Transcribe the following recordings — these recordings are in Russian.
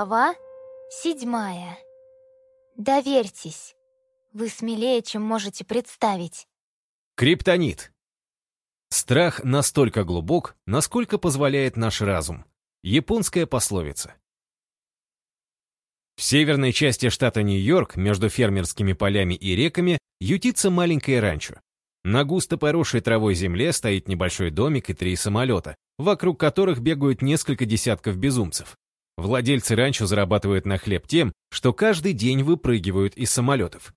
Глава седьмая. Доверьтесь. Вы смелее, чем можете представить. Криптонит. Страх настолько глубок, насколько позволяет наш разум. Японская пословица. В северной части штата Нью-Йорк, между фермерскими полями и реками, ютится маленькое ранчо. На густо поросшей травой земле стоит небольшой домик и три самолета, вокруг которых бегают несколько десятков безумцев. Владельцы ранчо зарабатывают на хлеб тем, что каждый день выпрыгивают из самолетов.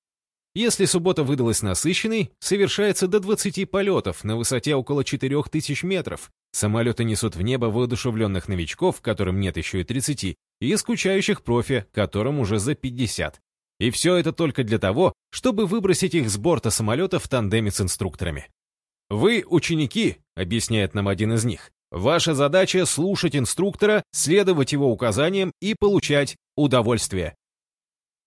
Если суббота выдалась насыщенной, совершается до 20 полетов на высоте около 4000 метров. Самолеты несут в небо воодушевленных новичков, которым нет еще и 30, и скучающих профи, которым уже за 50. И все это только для того, чтобы выбросить их с борта самолета в тандеме с инструкторами. «Вы ученики», — объясняет нам один из них, Ваша задача — слушать инструктора, следовать его указаниям и получать удовольствие.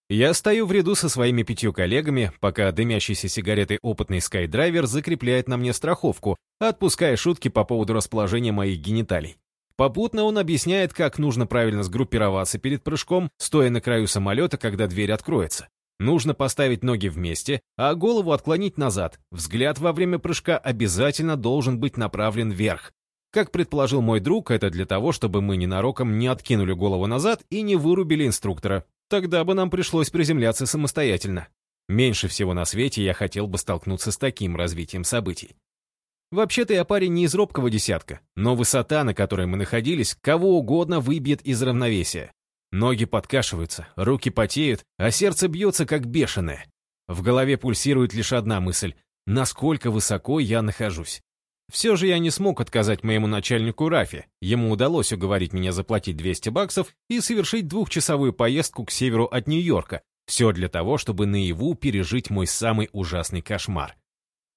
Я стою в ряду со своими пятью коллегами, пока дымящийся сигаретой опытный скайдрайвер закрепляет на мне страховку, отпуская шутки по поводу расположения моих гениталий. Попутно он объясняет, как нужно правильно сгруппироваться перед прыжком, стоя на краю самолета, когда дверь откроется. Нужно поставить ноги вместе, а голову отклонить назад. Взгляд во время прыжка обязательно должен быть направлен вверх. Как предположил мой друг, это для того, чтобы мы ненароком не откинули голову назад и не вырубили инструктора. Тогда бы нам пришлось приземляться самостоятельно. Меньше всего на свете я хотел бы столкнуться с таким развитием событий. Вообще-то я парень не из робкого десятка, но высота, на которой мы находились, кого угодно выбьет из равновесия. Ноги подкашиваются, руки потеют, а сердце бьется как бешеное. В голове пульсирует лишь одна мысль — насколько высоко я нахожусь. Все же я не смог отказать моему начальнику Рафи. Ему удалось уговорить меня заплатить 200 баксов и совершить двухчасовую поездку к северу от Нью-Йорка. Все для того, чтобы наяву пережить мой самый ужасный кошмар.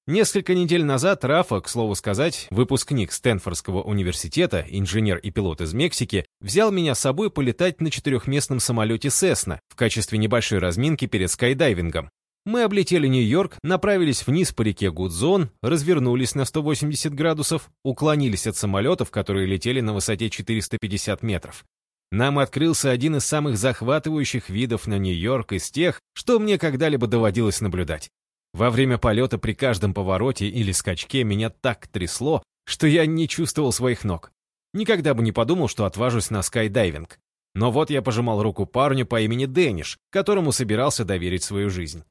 Несколько недель назад Рафа, к слову сказать, выпускник Стэнфордского университета, инженер и пилот из Мексики, взял меня с собой полетать на четырехместном самолете Cessna в качестве небольшой разминки перед скайдайвингом. Мы облетели Нью-Йорк, направились вниз по реке Гудзон, развернулись на 180 градусов, уклонились от самолетов, которые летели на высоте 450 метров. Нам открылся один из самых захватывающих видов на Нью-Йорк из тех, что мне когда-либо доводилось наблюдать. Во время полета при каждом повороте или скачке меня так трясло, что я не чувствовал своих ног. Никогда бы не подумал, что отважусь на скайдайвинг. Но вот я пожимал руку парню по имени Дэниш, которому собирался доверить свою жизнь.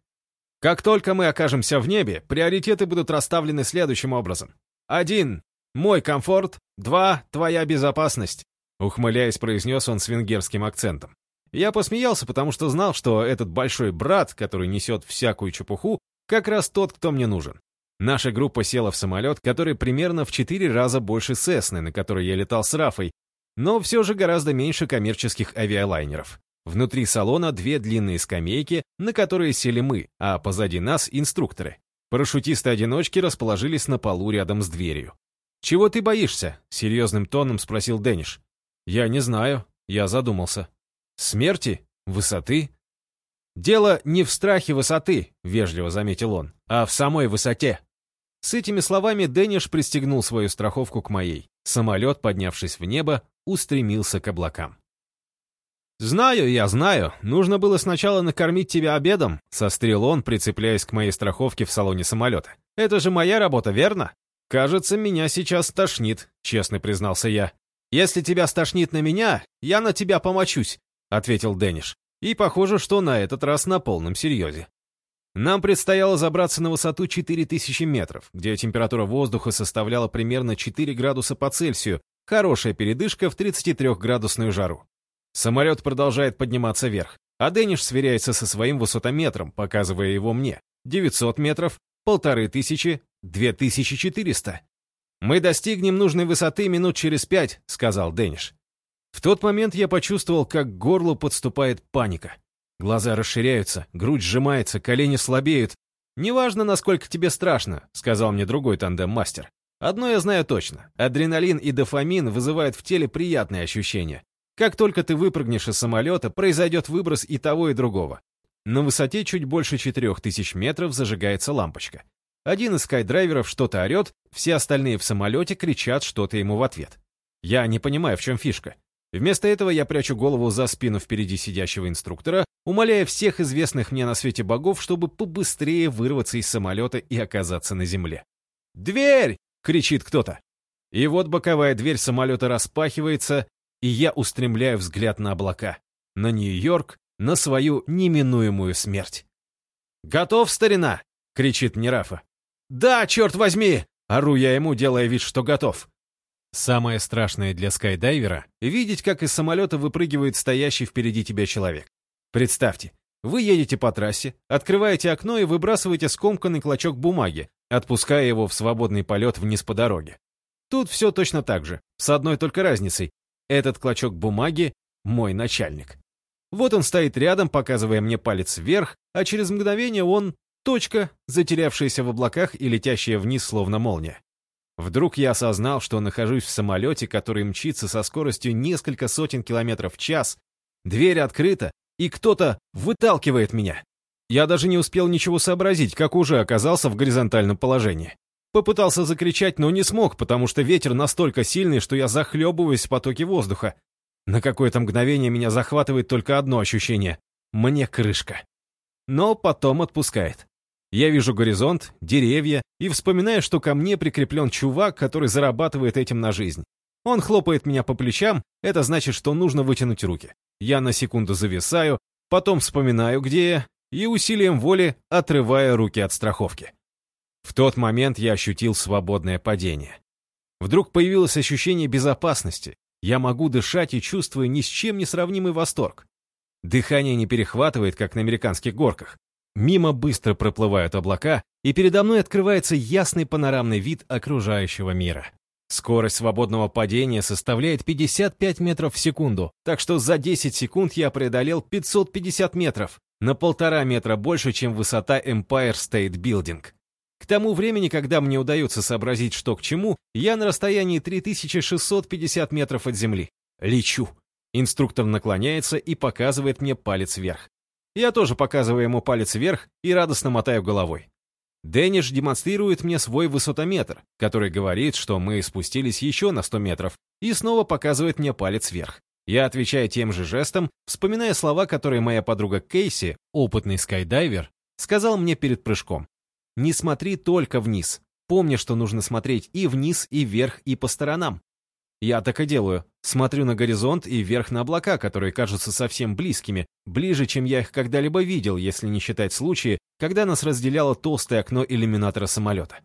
Как только мы окажемся в небе, приоритеты будут расставлены следующим образом. Один — мой комфорт, два — твоя безопасность, ухмыляясь, произнес он с венгерским акцентом. Я посмеялся, потому что знал, что этот большой брат, который несет всякую чепуху, как раз тот, кто мне нужен. Наша группа села в самолет, который примерно в четыре раза больше Сесны, на которой я летал с Рафой, но все же гораздо меньше коммерческих авиалайнеров. Внутри салона две длинные скамейки, на которые сели мы, а позади нас инструкторы. Парашютисты-одиночки расположились на полу рядом с дверью. «Чего ты боишься?» — серьезным тоном спросил Дэниш. «Я не знаю». Я задумался. «Смерти? Высоты?» «Дело не в страхе высоты», — вежливо заметил он, «а в самой высоте». С этими словами Дэниш пристегнул свою страховку к моей. Самолет, поднявшись в небо, устремился к облакам. «Знаю я, знаю. Нужно было сначала накормить тебя обедом», — сострил он, прицепляясь к моей страховке в салоне самолета. «Это же моя работа, верно?» «Кажется, меня сейчас тошнит», — честно признался я. «Если тебя стошнит на меня, я на тебя помочусь», — ответил Дэниш. И похоже, что на этот раз на полном серьезе. Нам предстояло забраться на высоту 4000 метров, где температура воздуха составляла примерно 4 градуса по Цельсию, хорошая передышка в 33-градусную жару. Самолет продолжает подниматься вверх, а Дэниш сверяется со своим высотометром, показывая его мне. 900 метров, 1500, 2400. «Мы достигнем нужной высоты минут через пять», — сказал Дэниш. В тот момент я почувствовал, как к горлу подступает паника. Глаза расширяются, грудь сжимается, колени слабеют. «Неважно, насколько тебе страшно», — сказал мне другой тандем-мастер. «Одно я знаю точно. Адреналин и дофамин вызывают в теле приятные ощущения. Как только ты выпрыгнешь из самолета, произойдет выброс и того, и другого. На высоте чуть больше 4000 метров зажигается лампочка. Один из скайдрайверов что-то орет, все остальные в самолете кричат что-то ему в ответ. Я не понимаю, в чем фишка. Вместо этого я прячу голову за спину впереди сидящего инструктора, умоляя всех известных мне на свете богов, чтобы побыстрее вырваться из самолета и оказаться на земле. «Дверь!» — кричит кто-то. И вот боковая дверь самолета распахивается, и я устремляю взгляд на облака, на Нью-Йорк, на свою неминуемую смерть. «Готов, старина?» — кричит мне. «Да, черт возьми!» — ору я ему, делая вид, что готов. Самое страшное для скайдайвера — видеть, как из самолета выпрыгивает стоящий впереди тебя человек. Представьте, вы едете по трассе, открываете окно и выбрасываете скомканный клочок бумаги, отпуская его в свободный полет вниз по дороге. Тут все точно так же, с одной только разницей. Этот клочок бумаги — мой начальник. Вот он стоит рядом, показывая мне палец вверх, а через мгновение он — точка, затерявшаяся в облаках и летящая вниз, словно молния. Вдруг я осознал, что нахожусь в самолете, который мчится со скоростью несколько сотен километров в час, дверь открыта, и кто-то выталкивает меня. Я даже не успел ничего сообразить, как уже оказался в горизонтальном положении. Попытался закричать, но не смог, потому что ветер настолько сильный, что я захлебываюсь в потоке воздуха. На какое-то мгновение меня захватывает только одно ощущение — мне крышка. Но потом отпускает. Я вижу горизонт, деревья и вспоминаю, что ко мне прикреплен чувак, который зарабатывает этим на жизнь. Он хлопает меня по плечам, это значит, что нужно вытянуть руки. Я на секунду зависаю, потом вспоминаю, где я, и усилием воли отрываю руки от страховки. В тот момент я ощутил свободное падение. Вдруг появилось ощущение безопасности. Я могу дышать и чувствую ни с чем не сравнимый восторг. Дыхание не перехватывает, как на американских горках. Мимо быстро проплывают облака, и передо мной открывается ясный панорамный вид окружающего мира. Скорость свободного падения составляет 55 метров в секунду, так что за 10 секунд я преодолел 550 метров, на полтора метра больше, чем высота Empire State Building. Тому времени, когда мне удается сообразить, что к чему, я на расстоянии 3650 метров от земли. Лечу. Инструктор наклоняется и показывает мне палец вверх. Я тоже показываю ему палец вверх и радостно мотаю головой. Дэниш демонстрирует мне свой высотометр, который говорит, что мы спустились еще на 100 метров, и снова показывает мне палец вверх. Я отвечаю тем же жестом, вспоминая слова, которые моя подруга Кейси, опытный скайдайвер, сказал мне перед прыжком. «Не смотри только вниз. Помни, что нужно смотреть и вниз, и вверх, и по сторонам. Я так и делаю. Смотрю на горизонт и вверх на облака, которые кажутся совсем близкими, ближе, чем я их когда-либо видел, если не считать случаи, когда нас разделяло толстое окно иллюминатора самолета.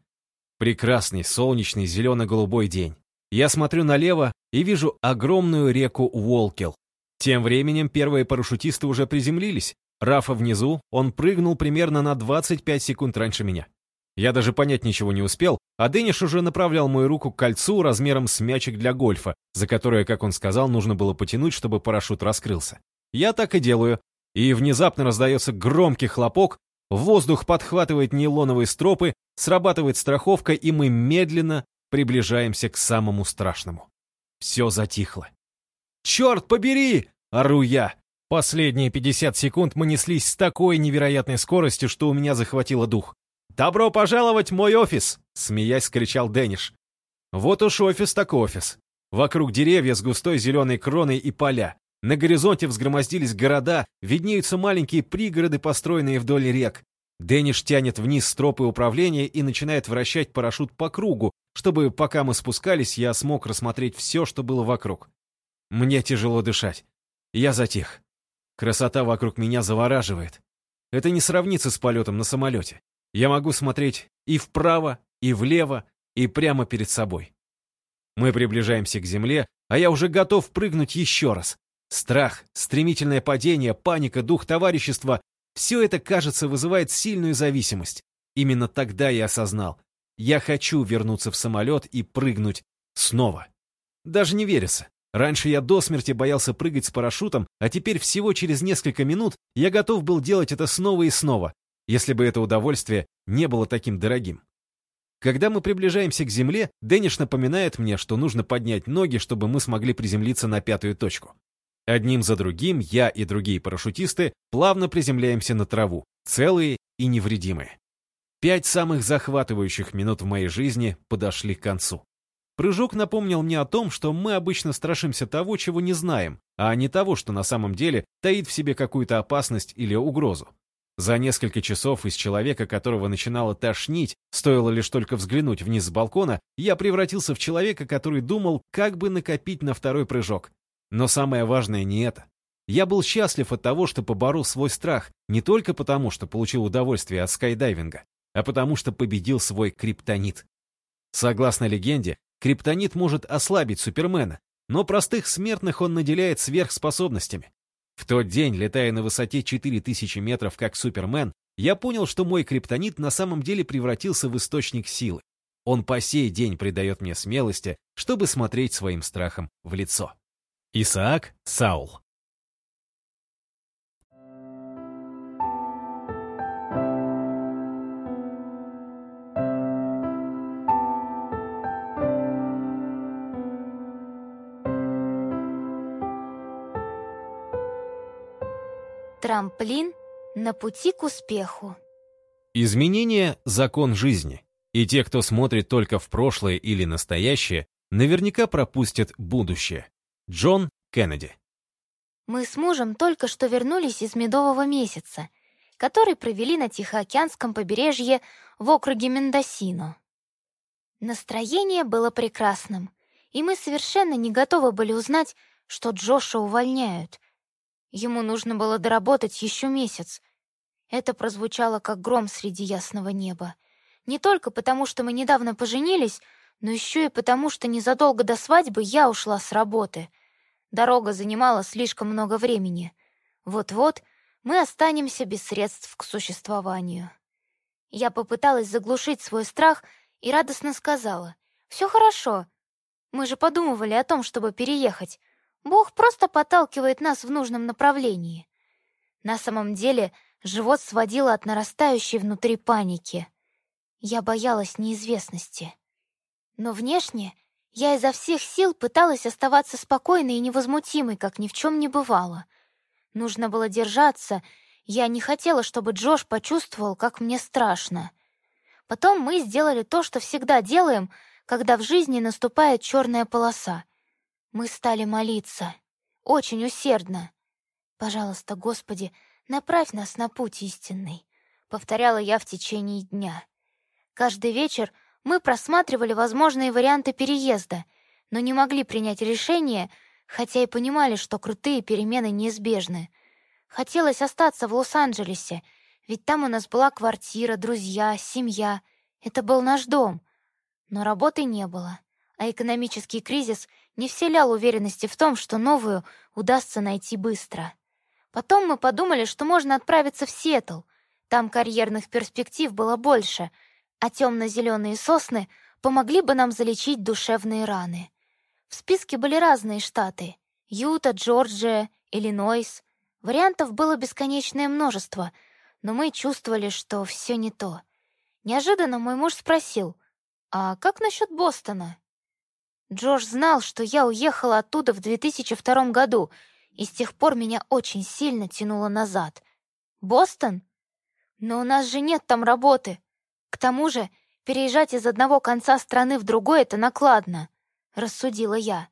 Прекрасный, солнечный, зелено-голубой день. Я смотрю налево и вижу огромную реку Уолкел. Тем временем первые парашютисты уже приземлились. Рафа внизу, он прыгнул примерно на 25 секунд раньше меня. Я даже понять ничего не успел, а Дэниш уже направлял мою руку к кольцу размером с мячик для гольфа, за которое, как он сказал, нужно было потянуть, чтобы парашют раскрылся. Я так и делаю, и внезапно раздается громкий хлопок, воздух подхватывает нейлоновые стропы, срабатывает страховка, и мы медленно приближаемся к самому страшному. Все затихло. «Черт побери!» — ору я. Последние 50 секунд мы неслись с такой невероятной скоростью, что у меня захватило дух. «Добро пожаловать в мой офис!» — смеясь кричал Дэниш. Вот уж офис так офис. Вокруг деревья с густой зеленой кроной и поля. На горизонте взгромоздились города, виднеются маленькие пригороды, построенные вдоль рек. Дэниш тянет вниз стропы управления и начинает вращать парашют по кругу, чтобы, пока мы спускались, я смог рассмотреть все, что было вокруг. Мне тяжело дышать. Я затих. Красота вокруг меня завораживает. Это не сравнится с полетом на самолете. Я могу смотреть и вправо, и влево, и прямо перед собой. Мы приближаемся к земле, а я уже готов прыгнуть еще раз. Страх, стремительное падение, паника, дух товарищества — все это, кажется, вызывает сильную зависимость. Именно тогда я осознал. Я хочу вернуться в самолет и прыгнуть снова. Даже не верится. Раньше я до смерти боялся прыгать с парашютом, а теперь всего через несколько минут я готов был делать это снова и снова, если бы это удовольствие не было таким дорогим. Когда мы приближаемся к земле, Дэниш напоминает мне, что нужно поднять ноги, чтобы мы смогли приземлиться на пятую точку. Одним за другим я и другие парашютисты плавно приземляемся на траву, целые и невредимые. Пять самых захватывающих минут в моей жизни подошли к концу. Прыжок напомнил мне о том, что мы обычно страшимся того, чего не знаем, а не того, что на самом деле таит в себе какую-то опасность или угрозу. За несколько часов из человека, которого начинало тошнить, стоило лишь только взглянуть вниз с балкона, я превратился в человека, который думал, как бы накопить на второй прыжок. Но самое важное не это. Я был счастлив от того, что поборол свой страх, не только потому, что получил удовольствие от скайдайвинга, а потому что победил свой криптонит. Согласно легенде, криптонит может ослабить Супермена, но простых смертных он наделяет сверхспособностями. В тот день, летая на высоте 4000 метров как Супермен, я понял, что мой криптонит на самом деле превратился в источник силы. Он по сей день придает мне смелости, чтобы смотреть своим страхом в лицо. Исаак Саул Трамплин на пути к успеху. Изменение — закон жизни. И те, кто смотрит только в прошлое или настоящее, наверняка пропустят будущее. Джон Кеннеди. Мы с мужем только что вернулись из медового месяца, который провели на Тихоокеанском побережье в округе Мендосино. Настроение было прекрасным, и мы совершенно не готовы были узнать, что Джоша увольняют, Ему нужно было доработать еще месяц. Это прозвучало как гром среди ясного неба. Не только потому, что мы недавно поженились, но еще и потому, что незадолго до свадьбы я ушла с работы. Дорога занимала слишком много времени. Вот-вот мы останемся без средств к существованию. Я попыталась заглушить свой страх и радостно сказала: «Все хорошо. Мы же подумывали о том, чтобы переехать. Бог просто подталкивает нас в нужном направлении. На самом деле, живот сводило от нарастающей внутри паники. Я боялась неизвестности. Но внешне я изо всех сил пыталась оставаться спокойной и невозмутимой, как ни в чем не бывало. Нужно было держаться, я не хотела, чтобы Джош почувствовал, как мне страшно. Потом мы сделали то, что всегда делаем, когда в жизни наступает черная полоса — мы стали молиться. Очень усердно. «Пожалуйста, Господи, направь нас на путь истинный», — повторяла я в течение дня. Каждый вечер мы просматривали возможные варианты переезда, но не могли принять решение, хотя и понимали, что крутые перемены неизбежны. Хотелось остаться в Лос-Анджелесе, ведь там у нас была квартира, друзья, семья. Это был наш дом. Но работы не было, а экономический кризис — не вселял уверенности в том, что новую удастся найти быстро. Потом мы подумали, что можно отправиться в Сиэтл. Там карьерных перспектив было больше, а темно-зеленые сосны помогли бы нам залечить душевные раны. В списке были разные штаты — Юта, Джорджия, Иллинойс. Вариантов было бесконечное множество, но мы чувствовали, что все не то. Неожиданно мой муж спросил, «А как насчет Бостона?» Джош знал, что я уехала оттуда в 2002 году, и с тех пор меня очень сильно тянуло назад. Бостон? Но у нас же нет там работы. К тому же, переезжать из одного конца страны в другой — это накладно, — рассудила я.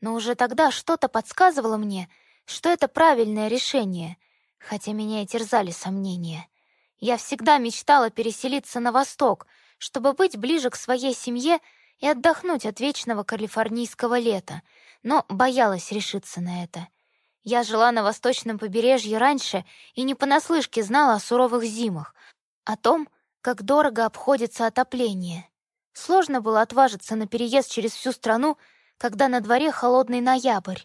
Но уже тогда что-то подсказывало мне, что это правильное решение, хотя меня и терзали сомнения. Я всегда мечтала переселиться на восток, чтобы быть ближе к своей семье — и отдохнуть от вечного калифорнийского лета, но боялась решиться на это. Я жила на восточном побережье раньше и не понаслышке знала о суровых зимах, о том, как дорого обходится отопление. Сложно было отважиться на переезд через всю страну, когда на дворе холодный ноябрь.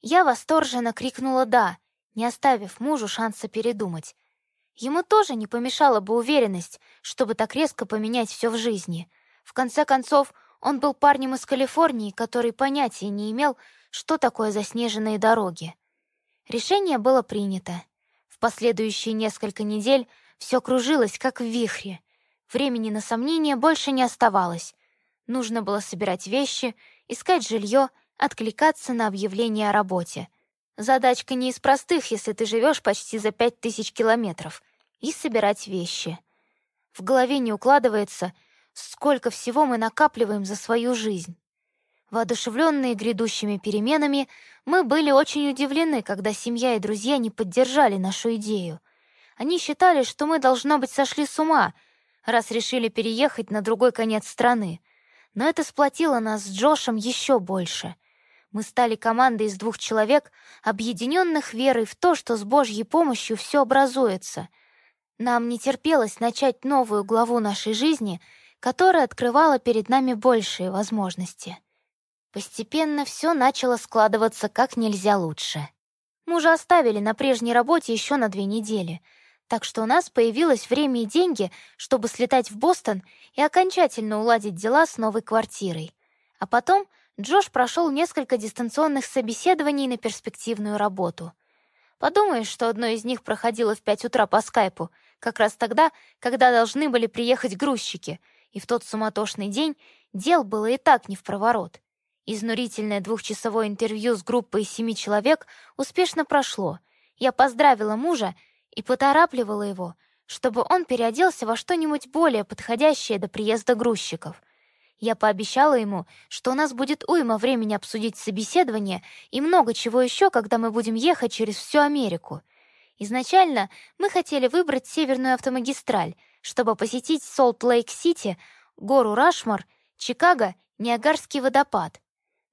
Я восторженно крикнула «да», не оставив мужу шанса передумать. Ему тоже не помешала бы уверенность, чтобы так резко поменять все в жизни — в конце концов, он был парнем из Калифорнии, который понятия не имел, что такое заснеженные дороги. Решение было принято. В последующие несколько недель все кружилось, как в вихре. Времени на сомнения больше не оставалось. Нужно было собирать вещи, искать жилье, откликаться на объявление о работе. Задачка не из простых, если ты живешь почти за пять тысяч километров, и собирать вещи. В голове не укладывается — сколько всего мы накапливаем за свою жизнь. Воодушевленные грядущими переменами, мы были очень удивлены, когда семья и друзья не поддержали нашу идею. Они считали, что мы, должно быть, сошли с ума, раз решили переехать на другой конец страны. Но это сплотило нас с Джошем еще больше. Мы стали командой из двух человек, объединенных верой в то, что с Божьей помощью все образуется. Нам не терпелось начать новую главу нашей жизни, которая открывала перед нами большие возможности. Постепенно все начало складываться как нельзя лучше. Мужа оставили на прежней работе еще на две недели, так что у нас появилось время и деньги, чтобы слетать в Бостон и окончательно уладить дела с новой квартирой. А потом Джош прошел несколько дистанционных собеседований на перспективную работу. Подумаешь, что одно из них проходило в пять утра по скайпу, как раз тогда, когда должны были приехать грузчики, и в тот суматошный день дел было и так не в проворот. Изнурительное двухчасовое интервью с группой из семи человек успешно прошло. Я поздравила мужа и поторапливала его, чтобы он переоделся во что-нибудь более подходящее до приезда грузчиков. Я пообещала ему, что у нас будет уйма времени обсудить собеседование и много чего еще, когда мы будем ехать через всю Америку. Изначально мы хотели выбрать северную автомагистраль, чтобы посетить Солт-Лейк-Сити, гору Рашмор, Чикаго, Ниагарский водопад.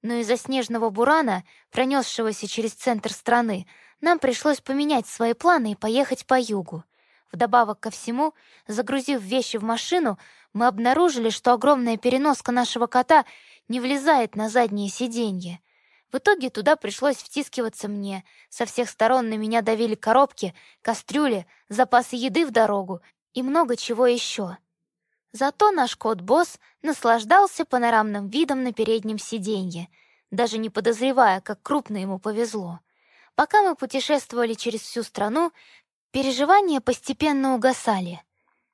Но из-за снежного бурана, пронесшегося через центр страны, нам пришлось поменять свои планы и поехать по югу. Вдобавок ко всему, загрузив вещи в машину, мы обнаружили, что огромная переноска нашего кота не влезает на заднее сиденье. В итоге туда пришлось втискиваться мне. Со всех сторон на меня давили коробки, кастрюли, запасы еды в дорогу и много чего еще. Зато наш кот-босс наслаждался панорамным видом на переднем сиденье, даже не подозревая, как крупно ему повезло. Пока мы путешествовали через всю страну, переживания постепенно угасали.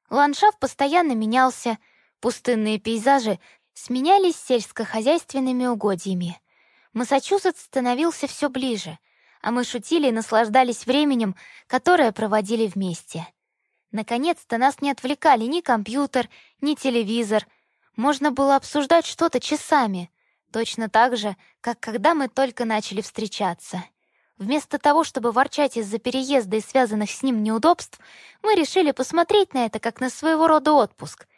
Ландшафт постоянно менялся, пустынные пейзажи сменялись сельскохозяйственными угодьями. Массачусетс становился все ближе, а мы шутили и наслаждались временем, которое проводили вместе. Наконец-то нас не отвлекали ни компьютер, ни телевизор. Можно было обсуждать что-то часами, точно так же, как когда мы только начали встречаться. Вместо того, чтобы ворчать из-за переезда и связанных с ним неудобств, мы решили посмотреть на это как на своего рода отпуск.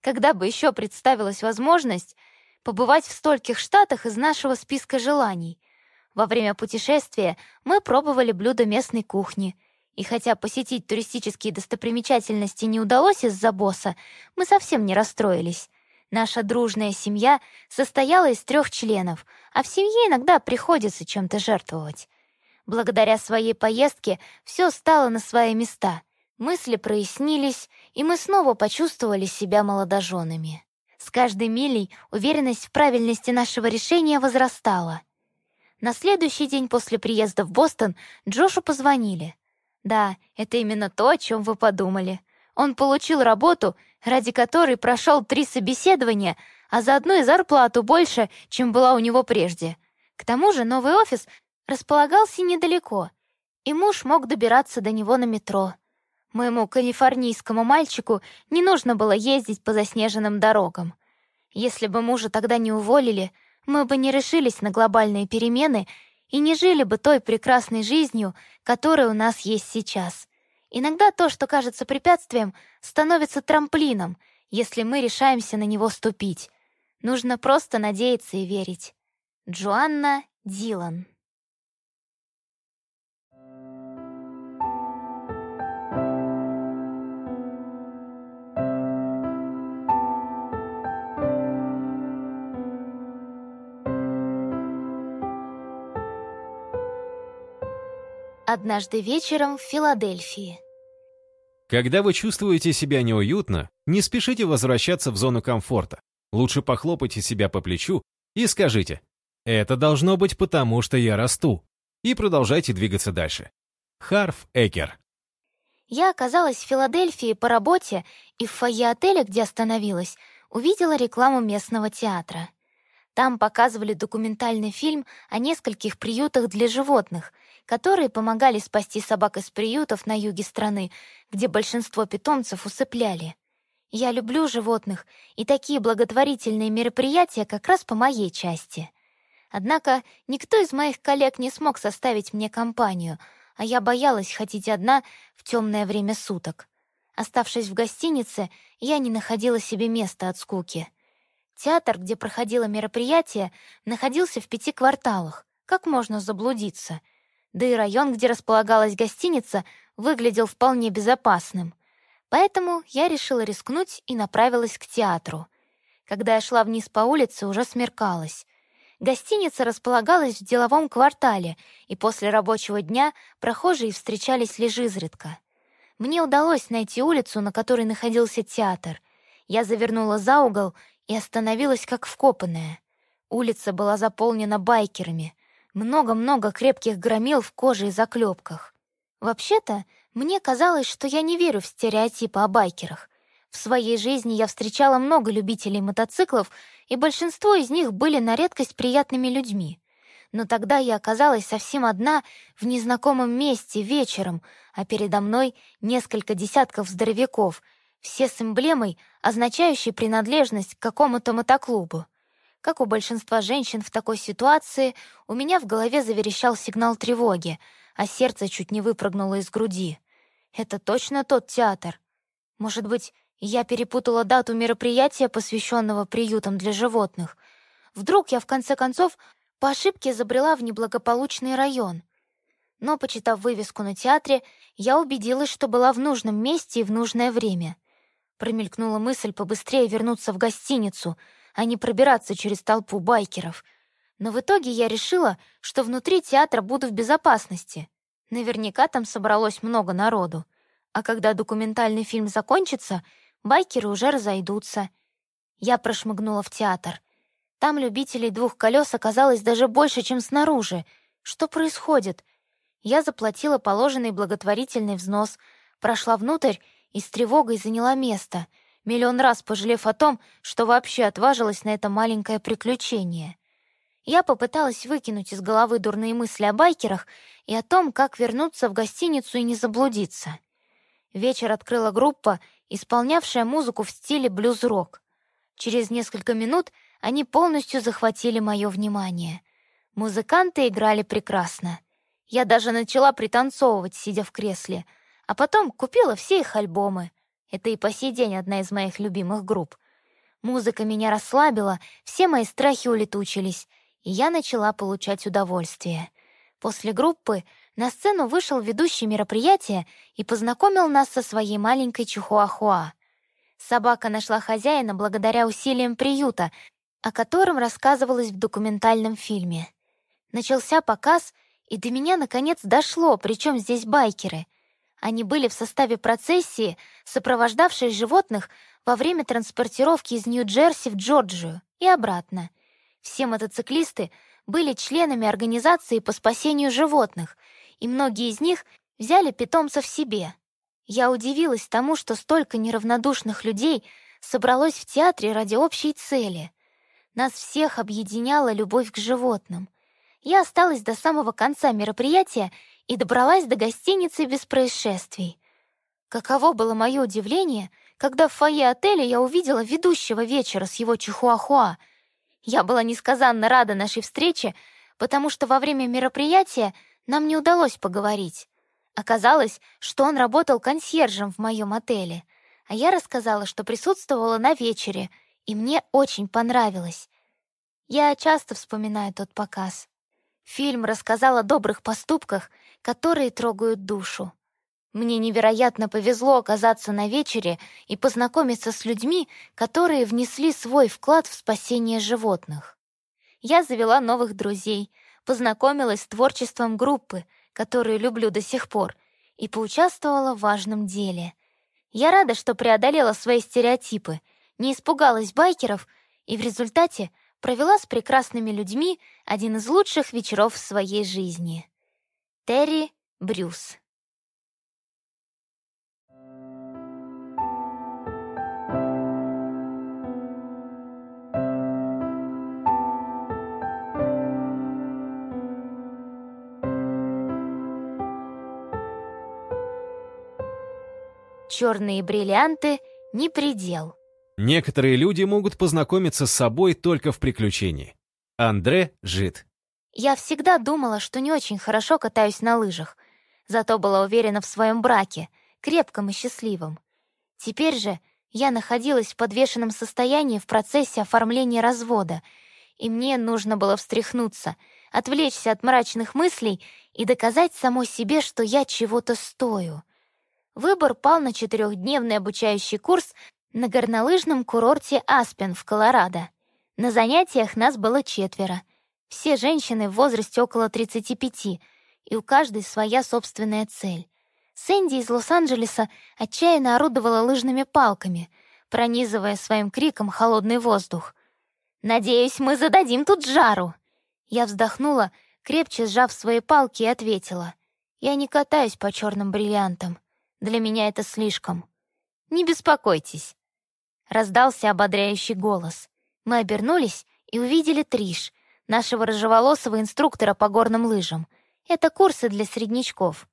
Когда бы еще представилась возможность побывать в стольких штатах из нашего списка желаний. Во время путешествия мы пробовали блюда местной кухни — и хотя посетить туристические достопримечательности не удалось из-за босса, мы совсем не расстроились. Наша дружная семья состояла из трех членов, а в семье иногда приходится чем-то жертвовать. Благодаря своей поездке все стало на свои места. Мысли прояснились, и мы снова почувствовали себя молодоженами. С каждой милей уверенность в правильности нашего решения возрастала. На следующий день после приезда в Бостон Джошу позвонили — да, это именно то, о чем вы подумали. Он получил работу, ради которой прошел три собеседования, а заодно и зарплату больше, чем была у него прежде. К тому же новый офис располагался недалеко, и муж мог добираться до него на метро. Моему калифорнийскому мальчику не нужно было ездить по заснеженным дорогам. Если бы мужа тогда не уволили, мы бы не решились на глобальные перемены и не жили бы той прекрасной жизнью, которая у нас есть сейчас. Иногда то, что кажется препятствием, становится трамплином, если мы решаемся на него ступить. Нужно просто надеяться и верить. Джоанна Дилан Однажды вечером в Филадельфии. Когда вы чувствуете себя неуютно, не спешите возвращаться в зону комфорта. Лучше похлопайте себя по плечу и скажите «Это должно быть потому, что я расту» и продолжайте двигаться дальше. Харф Экер Я оказалась в Филадельфии по работе и в фойе отеля, где остановилась, увидела рекламу местного театра. Там показывали документальный фильм о нескольких приютах для животных — которые помогали спасти собак из приютов на юге страны, где большинство питомцев усыпляли. Я люблю животных, и такие благотворительные мероприятия как раз по моей части. Однако никто из моих коллег не смог составить мне компанию, а я боялась ходить одна в темное время суток. Оставшись в гостинице, я не находила себе места от скуки. Театр, где проходило мероприятие, находился в пяти кварталах. Как можно заблудиться? Да и район, где располагалась гостиница, выглядел вполне безопасным. Поэтому я решила рискнуть и направилась к театру. Когда я шла вниз по улице, уже смеркалось. Гостиница располагалась в деловом квартале, и после рабочего дня прохожие встречались лишь изредка. Мне удалось найти улицу, на которой находился театр. Я завернула за угол и остановилась как вкопанная. Улица была заполнена байкерами. Много-много крепких громил в коже и заклепках. Вообще-то, мне казалось, что я не верю в стереотипы о байкерах. В своей жизни я встречала много любителей мотоциклов, и большинство из них были на редкость приятными людьми. Но тогда я оказалась совсем одна в незнакомом месте вечером, а передо мной несколько десятков здоровяков, все с эмблемой, означающей принадлежность к какому-то мотоклубу. Как у большинства женщин в такой ситуации, у меня в голове заверещал сигнал тревоги, а сердце чуть не выпрыгнуло из груди. Это точно тот театр? Может быть, я перепутала дату мероприятия, посвященного приютам для животных. Вдруг я, в конце концов, по ошибке забрела в неблагополучный район. Но, почитав вывеску на театре, я убедилась, что была в нужном месте и в нужное время. Промелькнула мысль побыстрее вернуться в гостиницу, а не пробираться через толпу байкеров. Но в итоге я решила, что внутри театра буду в безопасности. Наверняка там собралось много народу. А когда документальный фильм закончится — Байкеры уже разойдутся. Я прошмыгнула в театр. Там любителей двух колес оказалось даже больше, чем снаружи. Что происходит? Я заплатила положенный благотворительный взнос, прошла внутрь и с тревогой заняла место, миллион раз пожалев о том, что вообще отважилась на это маленькое приключение. Я попыталась выкинуть из головы дурные мысли о байкерах и о том, как вернуться в гостиницу и не заблудиться. Вечер открыла группа, исполнявшая музыку в стиле блюз-рок. Через несколько минут они полностью захватили мое внимание. Музыканты играли прекрасно. Я даже начала пританцовывать, сидя в кресле, а потом купила все их альбомы. Это и по сей день одна из моих любимых групп. Музыка меня расслабила, все мои страхи улетучились, и я начала получать удовольствие. После группы на сцену вышел ведущий мероприятия и познакомил нас со своей маленькой чихуахуа. Собака нашла хозяина благодаря усилиям приюта, о котором рассказывалось в документальном фильме. Начался показ, и до меня наконец дошло, причем здесь байкеры. Они были в составе процессии, сопровождавшей животных во время транспортировки из Нью-Джерси в Джорджию и обратно. Все мотоциклисты были членами организации по спасению животных, и многие из них взяли питомцев себе. Я удивилась тому, что столько неравнодушных людей собралось в театре ради общей цели. Нас всех объединяла любовь к животным. Я осталась до самого конца мероприятия и добралась до гостиницы без происшествий. Каково было мое удивление, когда в фойе отеля я увидела ведущего вечера с его чихуахуа. Я была несказанно рада нашей встрече, потому что во время мероприятия нам не удалось поговорить. Оказалось, что он работал консьержем в моем отеле, а я рассказала, что присутствовала на вечере, и мне очень понравилось. Я часто вспоминаю тот показ. Фильм рассказал о добрых поступках, которые трогают душу. Мне невероятно повезло оказаться на вечере и познакомиться с людьми, которые внесли свой вклад в спасение животных. Я завела новых друзей — познакомилась с творчеством группы, которую люблю до сих пор, и поучаствовала в важном деле. Я рада, что преодолела свои стереотипы, не испугалась байкеров и в результате провела с прекрасными людьми один из лучших вечеров в своей жизни. Терри Брюс черные бриллианты не предел. Некоторые люди могут познакомиться с собой только в приключении. Андре Жит. Я всегда думала, что не очень хорошо катаюсь на лыжах, зато была уверена в своем браке, крепком и счастливом. Теперь же я находилась в подвешенном состоянии в процессе оформления развода, и мне нужно было встряхнуться, отвлечься от мрачных мыслей и доказать самой себе, что я чего-то стою. Выбор пал на четырехдневный обучающий курс на горнолыжном курорте Аспен в Колорадо. На занятиях нас было четверо. Все женщины в возрасте около 35, и у каждой своя собственная цель. Сэнди из Лос-Анджелеса отчаянно орудовала лыжными палками, пронизывая своим криком холодный воздух. «Надеюсь, мы зададим тут жару!» Я вздохнула, крепче сжав свои палки, и ответила. «Я не катаюсь по черным бриллиантам. Для меня это слишком. Не беспокойтесь. Раздался ободряющий голос. Мы обернулись и увидели Триш, нашего рыжеволосого инструктора по горным лыжам. Это курсы для среднячков.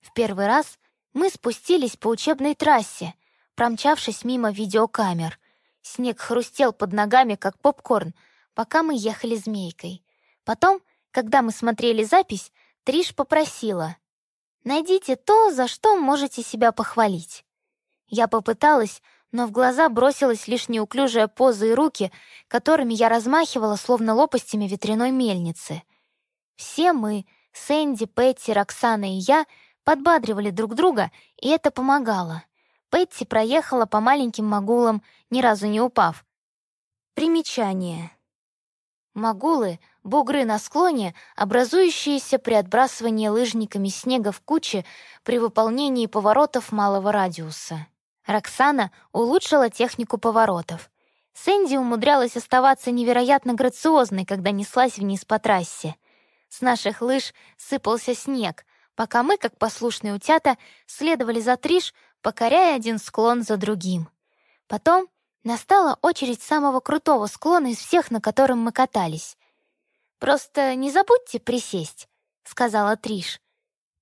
В первый раз мы спустились по учебной трассе, промчавшись мимо видеокамер. Снег хрустел под ногами, как попкорн, пока мы ехали змейкой. Потом, когда мы смотрели запись, Триш попросила. Найдите то, за что можете себя похвалить. Я попыталась, но в глаза бросилась лишь неуклюжая поза и руки, которыми я размахивала, словно лопастями ветряной мельницы. Все мы, Сэнди, Пэтти, Роксана и я, подбадривали друг друга, и это помогало. Пэтти проехала по маленьким могулам, ни разу не упав. Примечание. Могулы — бугры на склоне, образующиеся при отбрасывании лыжниками снега в куче при выполнении поворотов малого радиуса. Роксана улучшила технику поворотов. Сэнди умудрялась оставаться невероятно грациозной, когда неслась вниз по трассе. С наших лыж сыпался снег, пока мы, как послушные утята, следовали за Триш, покоряя один склон за другим. Потом Настала очередь самого крутого склона из всех, на котором мы катались. «Просто не забудьте присесть», — сказала Триш.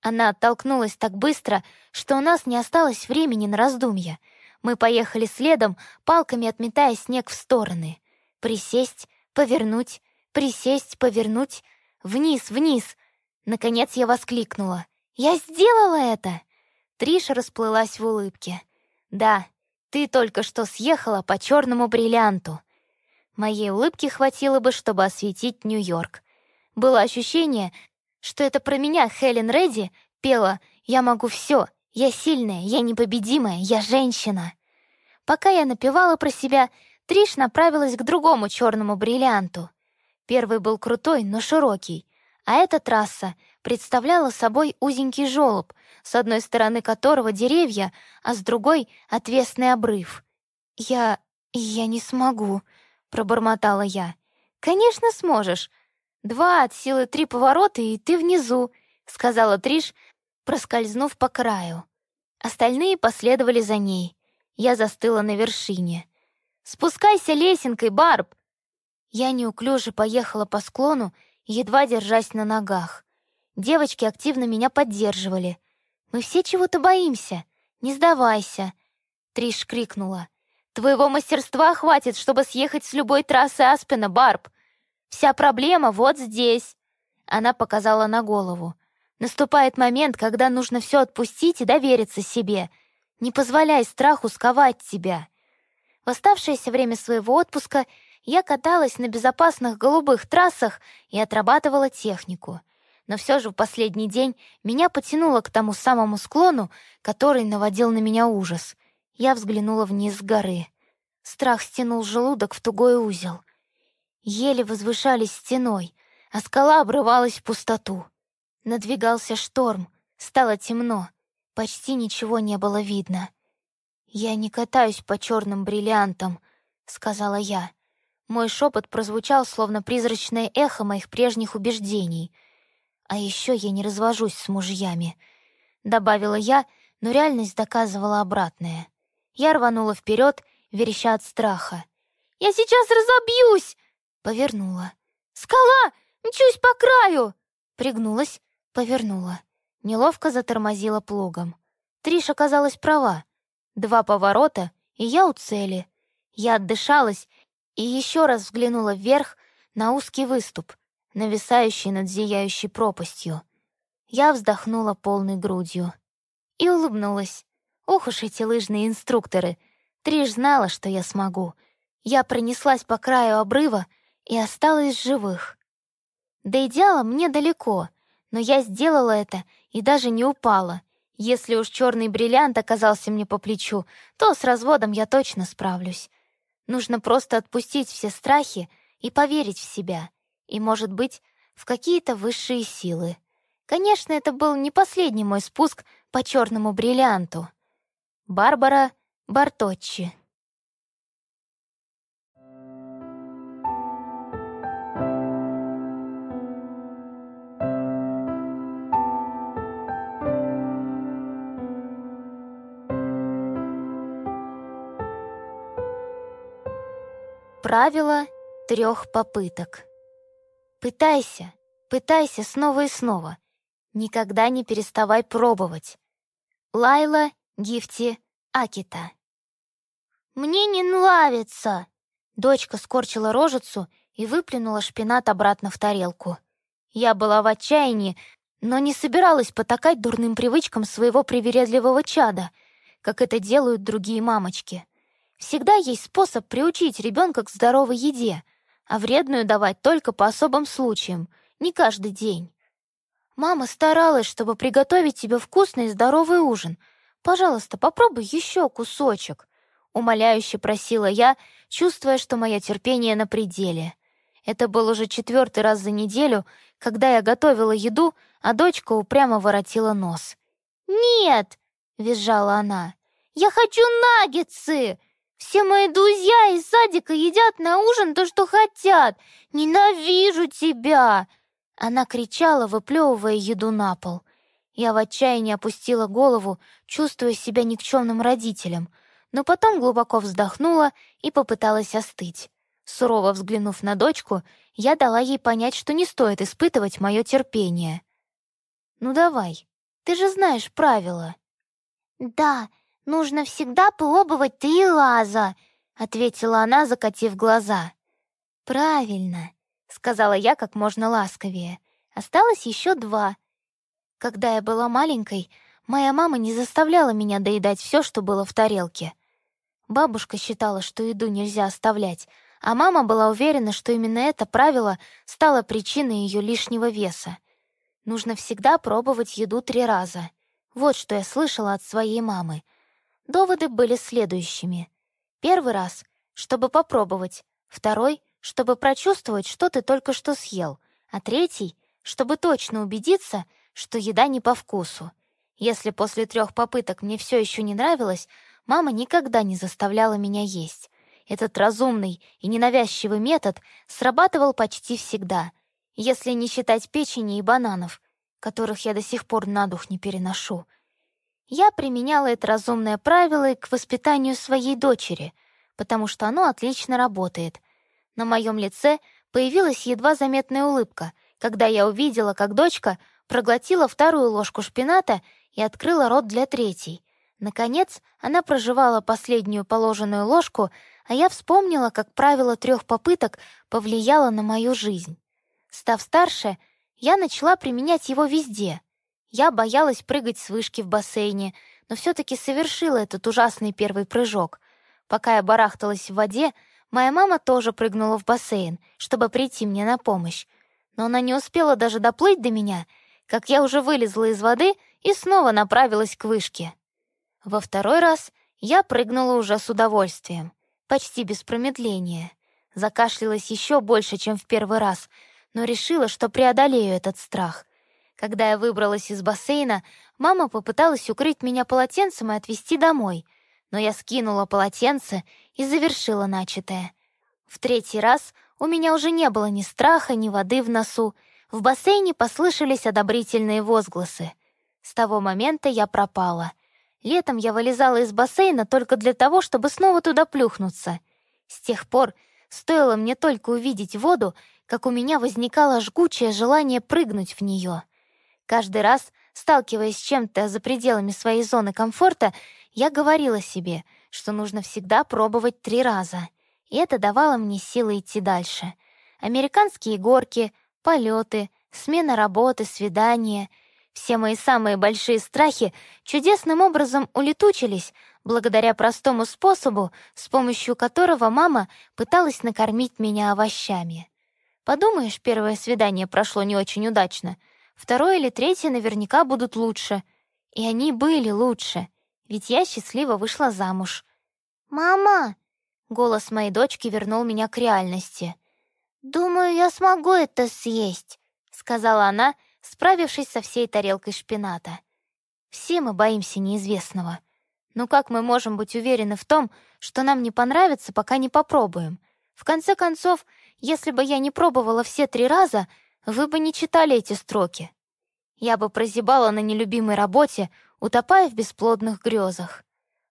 Она оттолкнулась так быстро, что у нас не осталось времени на раздумья. Мы поехали следом, палками отметая снег в стороны. Присесть, повернуть, присесть, повернуть. Вниз, вниз. Наконец я воскликнула. «Я сделала это!» Триша расплылась в улыбке. «Да, ты только что съехала по черному бриллианту. Моей улыбки хватило бы, чтобы осветить Нью-Йорк. Было ощущение, что это про меня Хелен Редди пела «Я могу все, я сильная, я непобедимая, я женщина». Пока я напевала про себя, Триш направилась к другому черному бриллианту. Первый был крутой, но широкий, а эта трасса представляла собой узенький желоб, с одной стороны которого деревья, а с другой — отвесный обрыв. «Я... я не смогу», — пробормотала я. «Конечно сможешь. Два от силы три поворота, и ты внизу», — сказала Триш, проскользнув по краю. Остальные последовали за ней. Я застыла на вершине. «Спускайся лесенкой, Барб!» Я неуклюже поехала по склону, едва держась на ногах. Девочки активно меня поддерживали. «Мы все чего-то боимся. Не сдавайся!» Триш крикнула. «Твоего мастерства хватит, чтобы съехать с любой трассы Аспена, Барб! Вся проблема вот здесь!» Она показала на голову. «Наступает момент, когда нужно все отпустить и довериться себе. Не позволяй страху сковать тебя!» В оставшееся время своего отпуска я каталась на безопасных голубых трассах и отрабатывала технику. Но все же в последний день меня потянуло к тому самому склону, который наводил на меня ужас. Я взглянула вниз с горы. Страх стянул желудок в тугой узел. Еле возвышались стеной, а скала обрывалась в пустоту. Надвигался шторм, стало темно, почти ничего не было видно. «Я не катаюсь по черным бриллиантам», — сказала я. Мой шепот прозвучал, словно призрачное эхо моих прежних убеждений. А еще я не развожусь с мужьями. Добавила я, но реальность доказывала обратное. Я рванула вперед, вереща от страха. «Я сейчас разобьюсь!» Повернула. «Скала! Мчусь по краю!» Пригнулась, повернула. Неловко затормозила плугом. Триш оказалась права. Два поворота, и я у цели. Я отдышалась и еще раз взглянула вверх на узкий выступ, нависающий над зияющей пропастью. Я вздохнула полной грудью и улыбнулась. Ох уж эти лыжные инструкторы! Триш знала, что я смогу. Я пронеслась по краю обрыва и осталась живых. До идеала мне далеко, но я сделала это и даже не упала. Если уж черный бриллиант оказался мне по плечу, то с разводом я точно справлюсь. Нужно просто отпустить все страхи и поверить в себя. И, может быть, в какие-то высшие силы. Конечно, это был не последний мой спуск по черному бриллианту. Барбара Барточчи Правило трех попыток. Пытайся, пытайся снова и снова. Никогда не переставай пробовать. Лайла Гифти Акита. «Мне не нравится!» Дочка скорчила рожицу и выплюнула шпинат обратно в тарелку. Я была в отчаянии, но не собиралась потакать дурным привычкам своего привередливого чада, как это делают другие мамочки. Всегда есть способ приучить ребенка к здоровой еде, а вредную давать только по особым случаям, не каждый день. Мама старалась, чтобы приготовить тебе вкусный и здоровый ужин. Пожалуйста, попробуй еще кусочек. Умоляюще просила я, чувствуя, что мое терпение на пределе. Это был уже четвертый раз за неделю, когда я готовила еду, а дочка упрямо воротила нос. «Нет!» — визжала она. «Я хочу наггетсы! Все мои друзья из садика едят на ужин то, что хотят. Ненавижу тебя!» Она кричала, выплевывая еду на пол. Я в отчаянии опустила голову, чувствуя себя никчемным родителем, но потом глубоко вздохнула и попыталась остыть. Сурово взглянув на дочку, я дала ей понять, что не стоит испытывать мое терпение. «Ну давай, ты же знаешь правила». «Да, нужно всегда пробовать три раза», — ответила она, закатив глаза. «Правильно», — сказала я как можно ласковее. «Осталось еще два». Когда я была маленькой, моя мама не заставляла меня доедать все, что было в тарелке. Бабушка считала, что еду нельзя оставлять, а мама была уверена, что именно это правило стало причиной ее лишнего веса. Нужно всегда пробовать еду три раза. Вот что я слышала от своей мамы. Доводы были следующими. Первый раз, чтобы попробовать. Второй, чтобы прочувствовать, что ты только что съел. А третий, чтобы точно убедиться, что еда не по вкусу. Если после трех попыток мне все еще не нравилось, мама никогда не заставляла меня есть. Этот разумный и ненавязчивый метод срабатывал почти всегда, если не считать печени и бананов, которых я до сих пор на дух не переношу. Я применяла это разумное правило к воспитанию своей дочери, потому что оно отлично работает. На моем лице появилась едва заметная улыбка, когда я увидела, как дочка проглотила вторую ложку шпината и открыла рот для третьей. Наконец, она проживала последнюю положенную ложку, а я вспомнила, как правило трех попыток повлияло на мою жизнь. Став старше, я начала применять его везде — я боялась прыгать с вышки в бассейне, но все-таки совершила этот ужасный первый прыжок. Пока я барахталась в воде, моя мама тоже прыгнула в бассейн, чтобы прийти мне на помощь. Но она не успела даже доплыть до меня, как я уже вылезла из воды и снова направилась к вышке. Во второй раз я прыгнула уже с удовольствием, почти без промедления. Закашлялась еще больше, чем в первый раз, но решила, что преодолею этот страх. Когда я выбралась из бассейна, мама попыталась укрыть меня полотенцем и отвезти домой, но я скинула полотенце и завершила начатое. В третий раз у меня уже не было ни страха, ни воды в носу. В бассейне послышались одобрительные возгласы. С того момента я пропала. Летом я вылезала из бассейна только для того, чтобы снова туда плюхнуться. С тех пор, стоило мне только увидеть воду, как у меня возникало жгучее желание прыгнуть в нее. Каждый раз, сталкиваясь с чем-то за пределами своей зоны комфорта, я говорила себе, что нужно всегда пробовать три раза, и это давало мне силы идти дальше. Американские горки, полеты, смена работы, свидания — все мои самые большие страхи чудесным образом улетучились благодаря простому способу, с помощью которого мама пыталась накормить меня овощами. Подумаешь, первое свидание прошло не очень удачно. Второе или третье наверняка будут лучше. И они были лучше, ведь я счастливо вышла замуж. «Мама!» — голос моей дочки вернул меня к реальности. «Думаю, я смогу это съесть», — сказала она, справившись со всей тарелкой шпината. «Все мы боимся неизвестного. Но как мы можем быть уверены в том, что нам не понравится, пока не попробуем? В конце концов, если бы я не пробовала все три раза, вы бы не читали эти строки. Я бы прозябала на нелюбимой работе, утопая в бесплодных грезах.